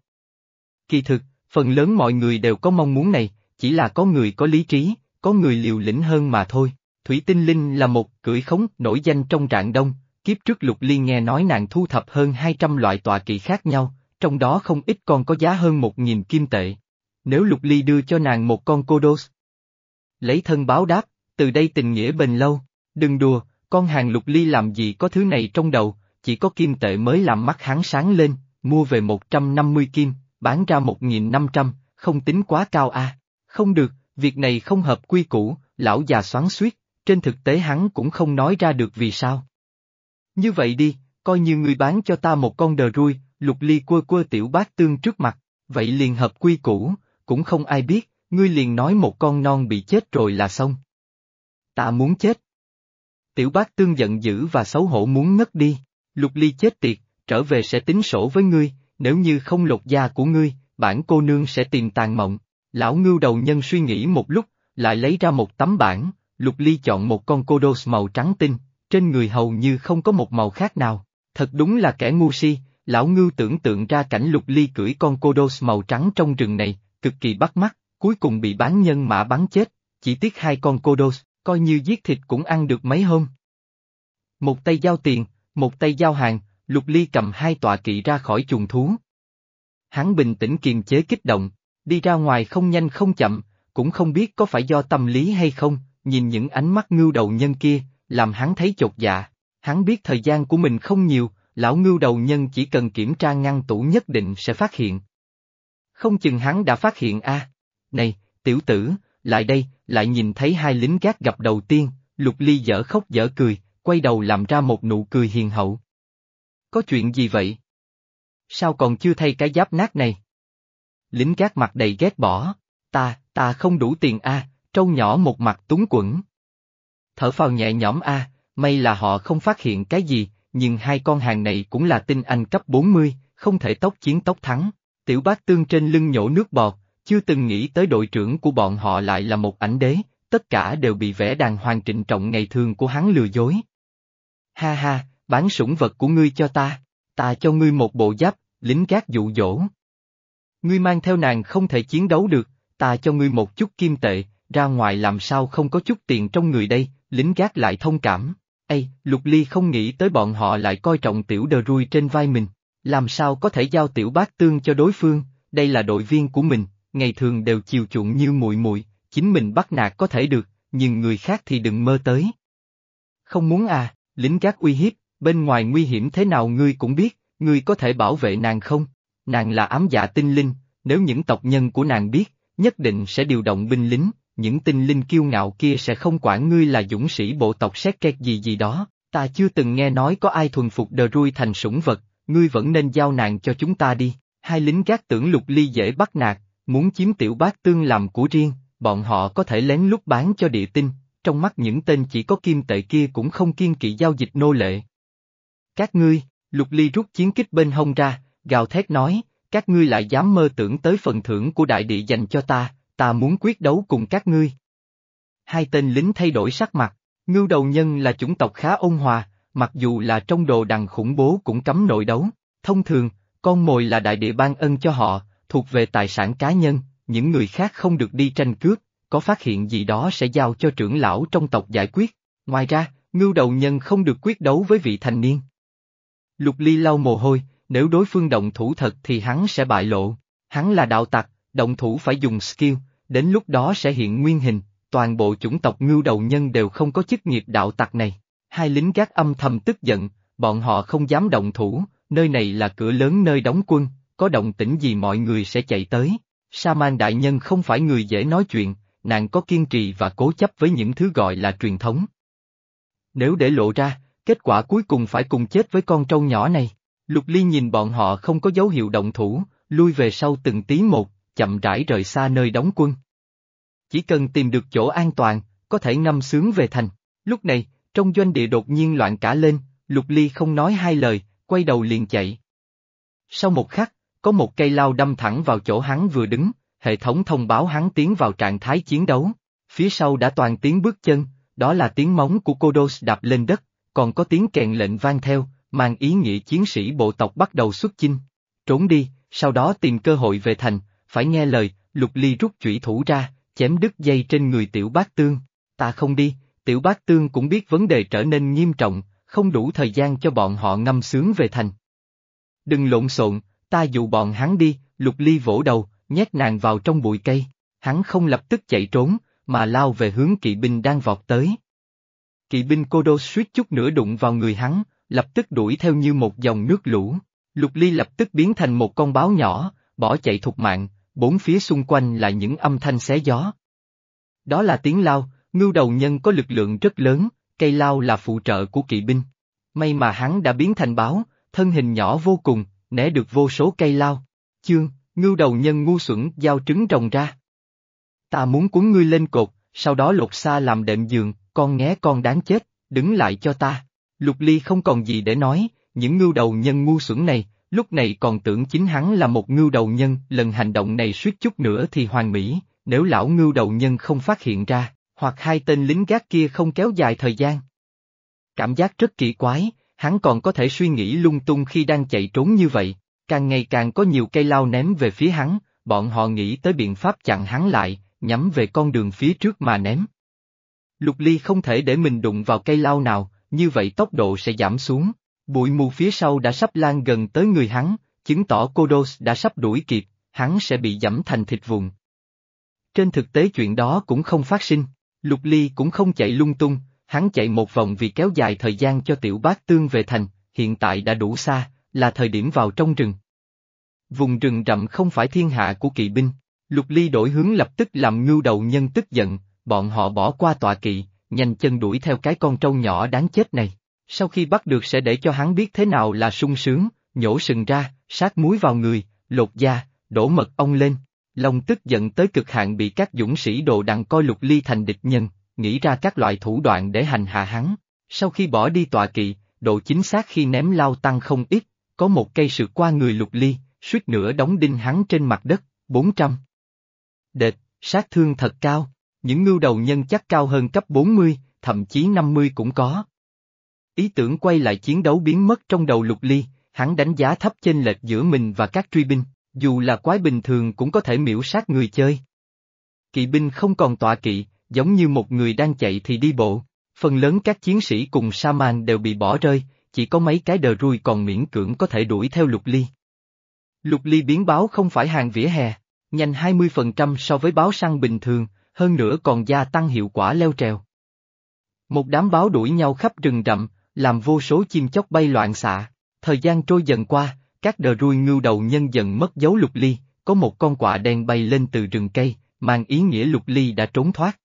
Kỳ thực, phần lớn mọi người đều có mong muốn này, chỉ là có người có lý trí, có người liều lĩnh hơn mà thôi. Thủy Tinh Linh là một cưỡi khống nổi danh trong trạng đông, kiếp trước Lục Liên nghe nói nàng thu thập hơn 200 loại tọa kỵ khác nhau, trong đó không ít con có giá hơn 1.000 kim tệ. Nếu Lục Ly đưa cho nàng một con Kodos, lấy thân báo đáp, từ đây tình nghĩa bền lâu, đừng đùa, con hàng Lục Ly làm gì có thứ này trong đầu, chỉ có kim tệ mới làm mắt hắn sáng lên, mua về 150 kim, bán ra 1.500, không tính quá cao a. Không được, việc này không hợp quy củ, lão già xoắn suýt, trên thực tế hắn cũng không nói ra được vì sao. Như vậy đi, coi như người bán cho ta một con đờ ruôi, lục ly quơ quơ tiểu bát tương trước mặt, vậy liền hợp quy củ, cũng không ai biết, ngươi liền nói một con non bị chết rồi là xong. Ta muốn chết. Tiểu bác tương giận dữ và xấu hổ muốn ngất đi, lục ly chết tiệt, trở về sẽ tính sổ với ngươi, nếu như không lột da của ngươi, bản cô nương sẽ tìm tàn mộng. Lão ngưu đầu nhân suy nghĩ một lúc, lại lấy ra một tấm bản, lục ly chọn một con Kodos màu trắng tinh, trên người hầu như không có một màu khác nào. Thật đúng là kẻ ngu si, lão ngưu tưởng tượng ra cảnh lục ly cưỡi con Kodos màu trắng trong rừng này, cực kỳ bắt mắt, cuối cùng bị bán nhân mã bắn chết, chỉ tiếc hai con Kodos, coi như giết thịt cũng ăn được mấy hôm. Một tay giao tiền, một tay giao hàng, lục ly cầm hai tọa kỵ ra khỏi chuồng thú. Hắn bình tĩnh kiềm chế kích động, đi ra ngoài không nhanh không chậm, cũng không biết có phải do tâm lý hay không, nhìn những ánh mắt ngưu đầu nhân kia, làm hắn thấy chột dạ. Hắn biết thời gian của mình không nhiều, lão ngưu đầu nhân chỉ cần kiểm tra ngăn tủ nhất định sẽ phát hiện. Không chừng hắn đã phát hiện a. Này, tiểu tử, lại đây, lại nhìn thấy hai lính gác gặp đầu tiên, lục ly dở khóc dở cười, quay đầu làm ra một nụ cười hiền hậu. Có chuyện gì vậy? Sao còn chưa thay cái giáp nát này? Lính gác mặt đầy ghét bỏ, ta, ta không đủ tiền a, trâu nhỏ một mặt túng quẩn. Thở phào nhẹ nhõm a, may là họ không phát hiện cái gì, nhưng hai con hàng này cũng là tinh anh cấp 40, không thể tốc chiến tốc thắng. Tiểu bác tương trên lưng nhổ nước bọt, chưa từng nghĩ tới đội trưởng của bọn họ lại là một ảnh đế, tất cả đều bị vẽ đàng hoàng trịnh trọng ngày thường của hắn lừa dối. Ha ha, bán sủng vật của ngươi cho ta, ta cho ngươi một bộ giáp, lính gác dụ dỗ. Ngươi mang theo nàng không thể chiến đấu được, ta cho ngươi một chút kim tệ, ra ngoài làm sao không có chút tiền trong người đây, lính gác lại thông cảm. Ây, Lục Ly không nghĩ tới bọn họ lại coi trọng tiểu đờ rui trên vai mình, làm sao có thể giao tiểu bát tương cho đối phương, đây là đội viên của mình, ngày thường đều chiều chuộng như muội muội, chính mình bắt nạt có thể được, nhưng người khác thì đừng mơ tới. Không muốn à, lính gác uy hiếp, bên ngoài nguy hiểm thế nào ngươi cũng biết, ngươi có thể bảo vệ nàng không? Nàng là ám dạ tinh linh, nếu những tộc nhân của nàng biết, nhất định sẽ điều động binh lính, những tinh linh kiêu ngạo kia sẽ không quản ngươi là dũng sĩ bộ tộc xét kẹt gì gì đó, ta chưa từng nghe nói có ai thuần phục đờ rui thành sủng vật, ngươi vẫn nên giao nàng cho chúng ta đi. Hai lính gác tưởng lục ly dễ bắt nạt, muốn chiếm tiểu bát tương làm của riêng, bọn họ có thể lén lút bán cho địa tinh, trong mắt những tên chỉ có kim tệ kia cũng không kiên kỵ giao dịch nô lệ. Các ngươi, lục ly rút chiến kích bên hông ra, gào thét nói, các ngươi lại dám mơ tưởng tới phần thưởng của đại địa dành cho ta, ta muốn quyết đấu cùng các ngươi. Hai tên lính thay đổi sắc mặt, ngưu đầu nhân là chủng tộc khá ôn hòa, mặc dù là trong đồ đằng khủng bố cũng cấm nội đấu, thông thường, con mồi là đại địa ban ân cho họ, thuộc về tài sản cá nhân, những người khác không được đi tranh cướp, có phát hiện gì đó sẽ giao cho trưởng lão trong tộc giải quyết, ngoài ra, ngưu đầu nhân không được quyết đấu với vị thành niên. Lục ly lau mồ hôi, nếu đối phương động thủ thật thì hắn sẽ bại lộ, hắn là đạo tặc, động thủ phải dùng skill, đến lúc đó sẽ hiện nguyên hình, toàn bộ chủng tộc ngưu đầu nhân đều không có chức nghiệp đạo tặc này. Hai lính gác âm thầm tức giận, bọn họ không dám động thủ, nơi này là cửa lớn nơi đóng quân, có động tĩnh gì mọi người sẽ chạy tới. Sa-man đại nhân không phải người dễ nói chuyện, nàng có kiên trì và cố chấp với những thứ gọi là truyền thống. Nếu để lộ ra, kết quả cuối cùng phải cùng chết với con trâu nhỏ này. Lục Ly nhìn bọn họ không có dấu hiệu động thủ, lui về sau từng tí một, chậm rãi rời xa nơi đóng quân. Chỉ cần tìm được chỗ an toàn, có thể ngâm sướng về thành. Lúc này, Trong doanh địa đột nhiên loạn cả lên, Lục Ly không nói hai lời, quay đầu liền chạy. Sau một khắc, có một cây lao đâm thẳng vào chỗ hắn vừa đứng, hệ thống thông báo hắn tiến vào trạng thái chiến đấu. Phía sau đã toàn tiếng bước chân, đó là tiếng móng của Kodos đạp lên đất, còn có tiếng kèn lệnh vang theo, mang ý nghĩa chiến sĩ bộ tộc bắt đầu xuất chinh. Trốn đi, sau đó tìm cơ hội về thành, phải nghe lời, lục ly rút chủy thủ ra, chém đứt dây trên người tiểu bác tương. Ta không đi, tiểu bác tương cũng biết vấn đề trở nên nghiêm trọng, không đủ thời gian cho bọn họ ngâm sướng về thành. Đừng lộn xộn, ta dụ bọn hắn đi, lục ly vỗ đầu, nhét nàng vào trong bụi cây, hắn không lập tức chạy trốn, mà lao về hướng kỵ binh đang vọt tới. Kỵ binh cô đô suýt chút nữa đụng vào người hắn, lập tức đuổi theo như một dòng nước lũ. Lục Ly lập tức biến thành một con báo nhỏ, bỏ chạy thục mạng, bốn phía xung quanh là những âm thanh xé gió. Đó là tiếng lao, ngưu đầu nhân có lực lượng rất lớn, cây lao là phụ trợ của kỵ binh. May mà hắn đã biến thành báo, thân hình nhỏ vô cùng, né được vô số cây lao. Chương, ngưu đầu nhân ngu xuẩn giao trứng rồng ra. Ta muốn cuốn ngươi lên cột, sau đó lột xa làm đệm giường, con nghé con đáng chết, đứng lại cho ta. Lục Ly không còn gì để nói, những ngưu đầu nhân ngu xuẩn này, lúc này còn tưởng chính hắn là một ngưu đầu nhân, lần hành động này suýt chút nữa thì hoàn mỹ, nếu lão ngưu đầu nhân không phát hiện ra, hoặc hai tên lính gác kia không kéo dài thời gian. Cảm giác rất kỳ quái, hắn còn có thể suy nghĩ lung tung khi đang chạy trốn như vậy, càng ngày càng có nhiều cây lao ném về phía hắn, bọn họ nghĩ tới biện pháp chặn hắn lại, nhắm về con đường phía trước mà ném. Lục Ly không thể để mình đụng vào cây lao nào, như vậy tốc độ sẽ giảm xuống. Bụi mù phía sau đã sắp lan gần tới người hắn, chứng tỏ Kodos đã sắp đuổi kịp, hắn sẽ bị giẫm thành thịt vụn. Trên thực tế chuyện đó cũng không phát sinh, Lục Ly cũng không chạy lung tung, hắn chạy một vòng vì kéo dài thời gian cho tiểu bác tương về thành, hiện tại đã đủ xa, là thời điểm vào trong rừng. Vùng rừng rậm không phải thiên hạ của kỵ binh, Lục Ly đổi hướng lập tức làm ngưu đầu nhân tức giận, bọn họ bỏ qua tọa kỵ, nhanh chân đuổi theo cái con trâu nhỏ đáng chết này. Sau khi bắt được sẽ để cho hắn biết thế nào là sung sướng, nhổ sừng ra, sát muối vào người, lột da, đổ mật ong lên. Long tức giận tới cực hạn bị các dũng sĩ đồ đặng coi lục ly thành địch nhân, nghĩ ra các loại thủ đoạn để hành hạ hắn. Sau khi bỏ đi tọa kỵ, độ chính xác khi ném lao tăng không ít, có một cây sự qua người lục ly, suýt nữa đóng đinh hắn trên mặt đất, 400. Đệt, sát thương thật cao những ngưu đầu nhân chắc cao hơn cấp 40, thậm chí 50 cũng có. Ý tưởng quay lại chiến đấu biến mất trong đầu lục ly, hắn đánh giá thấp chênh lệch giữa mình và các truy binh, dù là quái bình thường cũng có thể miễu sát người chơi. Kỵ binh không còn tọa kỵ, giống như một người đang chạy thì đi bộ, phần lớn các chiến sĩ cùng Saman đều bị bỏ rơi, chỉ có mấy cái đờ rui còn miễn cưỡng có thể đuổi theo lục ly. Lục ly biến báo không phải hàng vỉa hè, nhanh 20% so với báo săn bình thường, hơn nữa còn gia tăng hiệu quả leo trèo. Một đám báo đuổi nhau khắp rừng rậm, làm vô số chim chóc bay loạn xạ. Thời gian trôi dần qua, các đờ ruồi ngưu đầu nhân dần mất dấu lục ly, có một con quạ đen bay lên từ rừng cây, mang ý nghĩa lục ly đã trốn thoát.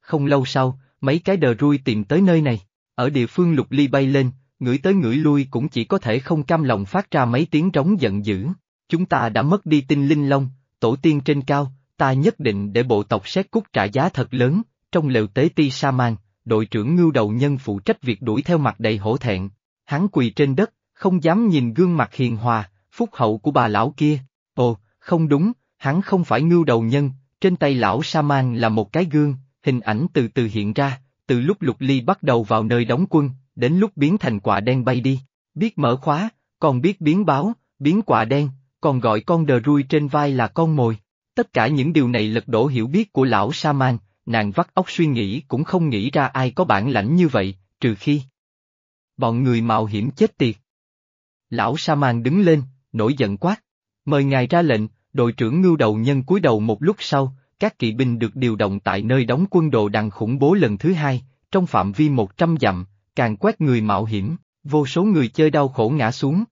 Không lâu sau, mấy cái đờ ruồi tìm tới nơi này, ở địa phương lục ly bay lên, ngửi tới ngửi lui cũng chỉ có thể không cam lòng phát ra mấy tiếng trống giận dữ. Chúng ta đã mất đi tinh linh long, tổ tiên trên cao, ta nhất định để bộ tộc xét cút trả giá thật lớn, trong lều tế ti sa man, đội trưởng ngưu đầu nhân phụ trách việc đuổi theo mặt đầy hổ thẹn. Hắn quỳ trên đất, không dám nhìn gương mặt hiền hòa, phúc hậu của bà lão kia. Ồ, không đúng, hắn không phải ngưu đầu nhân, trên tay lão sa man là một cái gương, hình ảnh từ từ hiện ra, từ lúc lục ly bắt đầu vào nơi đóng quân, đến lúc biến thành quả đen bay đi. Biết mở khóa, còn biết biến báo, biến quả đen, còn gọi con đờ rui trên vai là con mồi. Tất cả những điều này lật đổ hiểu biết của lão Sa-man, nàng vắt óc suy nghĩ cũng không nghĩ ra ai có bản lãnh như vậy, trừ khi bọn người mạo hiểm chết tiệt. Lão Sa-man đứng lên, nổi giận quát, mời ngài ra lệnh, đội trưởng ngưu đầu nhân cúi đầu một lúc sau, các kỵ binh được điều động tại nơi đóng quân đồ đằng khủng bố lần thứ hai, trong phạm vi 100 dặm, càng quét người mạo hiểm, vô số người chơi đau khổ ngã xuống.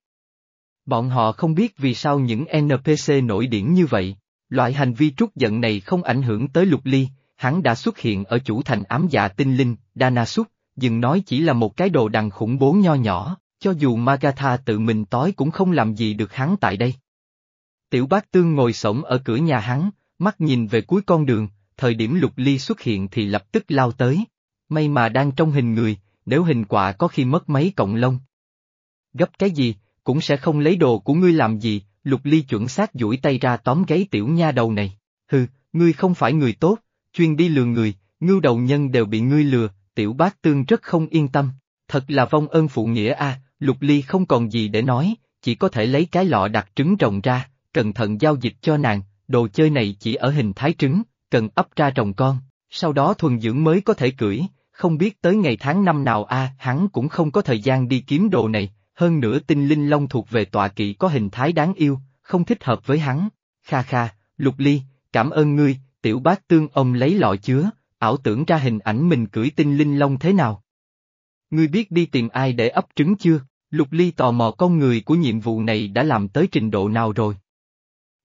Bọn họ không biết vì sao những NPC nổi điển như vậy, Loại hành vi trút giận này không ảnh hưởng tới lục ly, hắn đã xuất hiện ở chủ thành ám dạ tinh linh, Danasuk, dừng nói chỉ là một cái đồ đằng khủng bố nho nhỏ, cho dù Magatha tự mình tối cũng không làm gì được hắn tại đây. Tiểu bác tương ngồi sổng ở cửa nhà hắn, mắt nhìn về cuối con đường, thời điểm lục ly xuất hiện thì lập tức lao tới. May mà đang trong hình người, nếu hình quạ có khi mất mấy cộng lông. Gấp cái gì, cũng sẽ không lấy đồ của ngươi làm gì, lục ly chuẩn xác duỗi tay ra tóm gáy tiểu nha đầu này. Hừ, ngươi không phải người tốt, chuyên đi lừa người, ngưu đầu nhân đều bị ngươi lừa, tiểu bác tương rất không yên tâm. Thật là vong ơn phụ nghĩa a, lục ly không còn gì để nói, chỉ có thể lấy cái lọ đặt trứng rồng ra, cẩn thận giao dịch cho nàng, đồ chơi này chỉ ở hình thái trứng, cần ấp ra trồng con, sau đó thuần dưỡng mới có thể cưỡi, không biết tới ngày tháng năm nào a hắn cũng không có thời gian đi kiếm đồ này, hơn nữa tinh linh long thuộc về tọa kỵ có hình thái đáng yêu, không thích hợp với hắn. Kha kha, lục ly, cảm ơn ngươi, tiểu bác tương ông lấy lọ chứa, ảo tưởng ra hình ảnh mình cưỡi tinh linh long thế nào. Ngươi biết đi tìm ai để ấp trứng chưa? Lục ly tò mò con người của nhiệm vụ này đã làm tới trình độ nào rồi.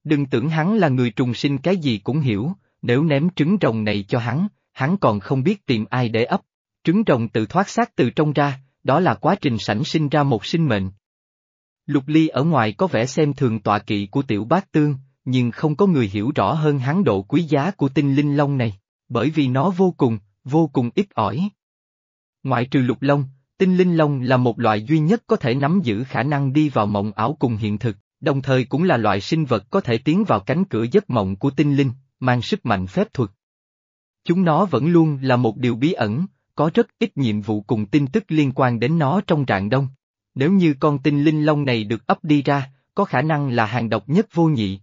Đừng tưởng hắn là người trùng sinh cái gì cũng hiểu, nếu ném trứng rồng này cho hắn, hắn còn không biết tìm ai để ấp. Trứng rồng tự thoát xác từ trong ra, đó là quá trình sảnh sinh ra một sinh mệnh. Lục ly ở ngoài có vẻ xem thường tọa kỵ của tiểu bát tương, nhưng không có người hiểu rõ hơn hắn độ quý giá của tinh linh long này, bởi vì nó vô cùng, vô cùng ít ỏi. Ngoại trừ lục long, tinh linh long là một loại duy nhất có thể nắm giữ khả năng đi vào mộng ảo cùng hiện thực, đồng thời cũng là loại sinh vật có thể tiến vào cánh cửa giấc mộng của tinh linh, mang sức mạnh phép thuật. Chúng nó vẫn luôn là một điều bí ẩn, có rất ít nhiệm vụ cùng tin tức liên quan đến nó trong trạng đông. Nếu như con tinh linh long này được ấp đi ra, có khả năng là hàng độc nhất vô nhị,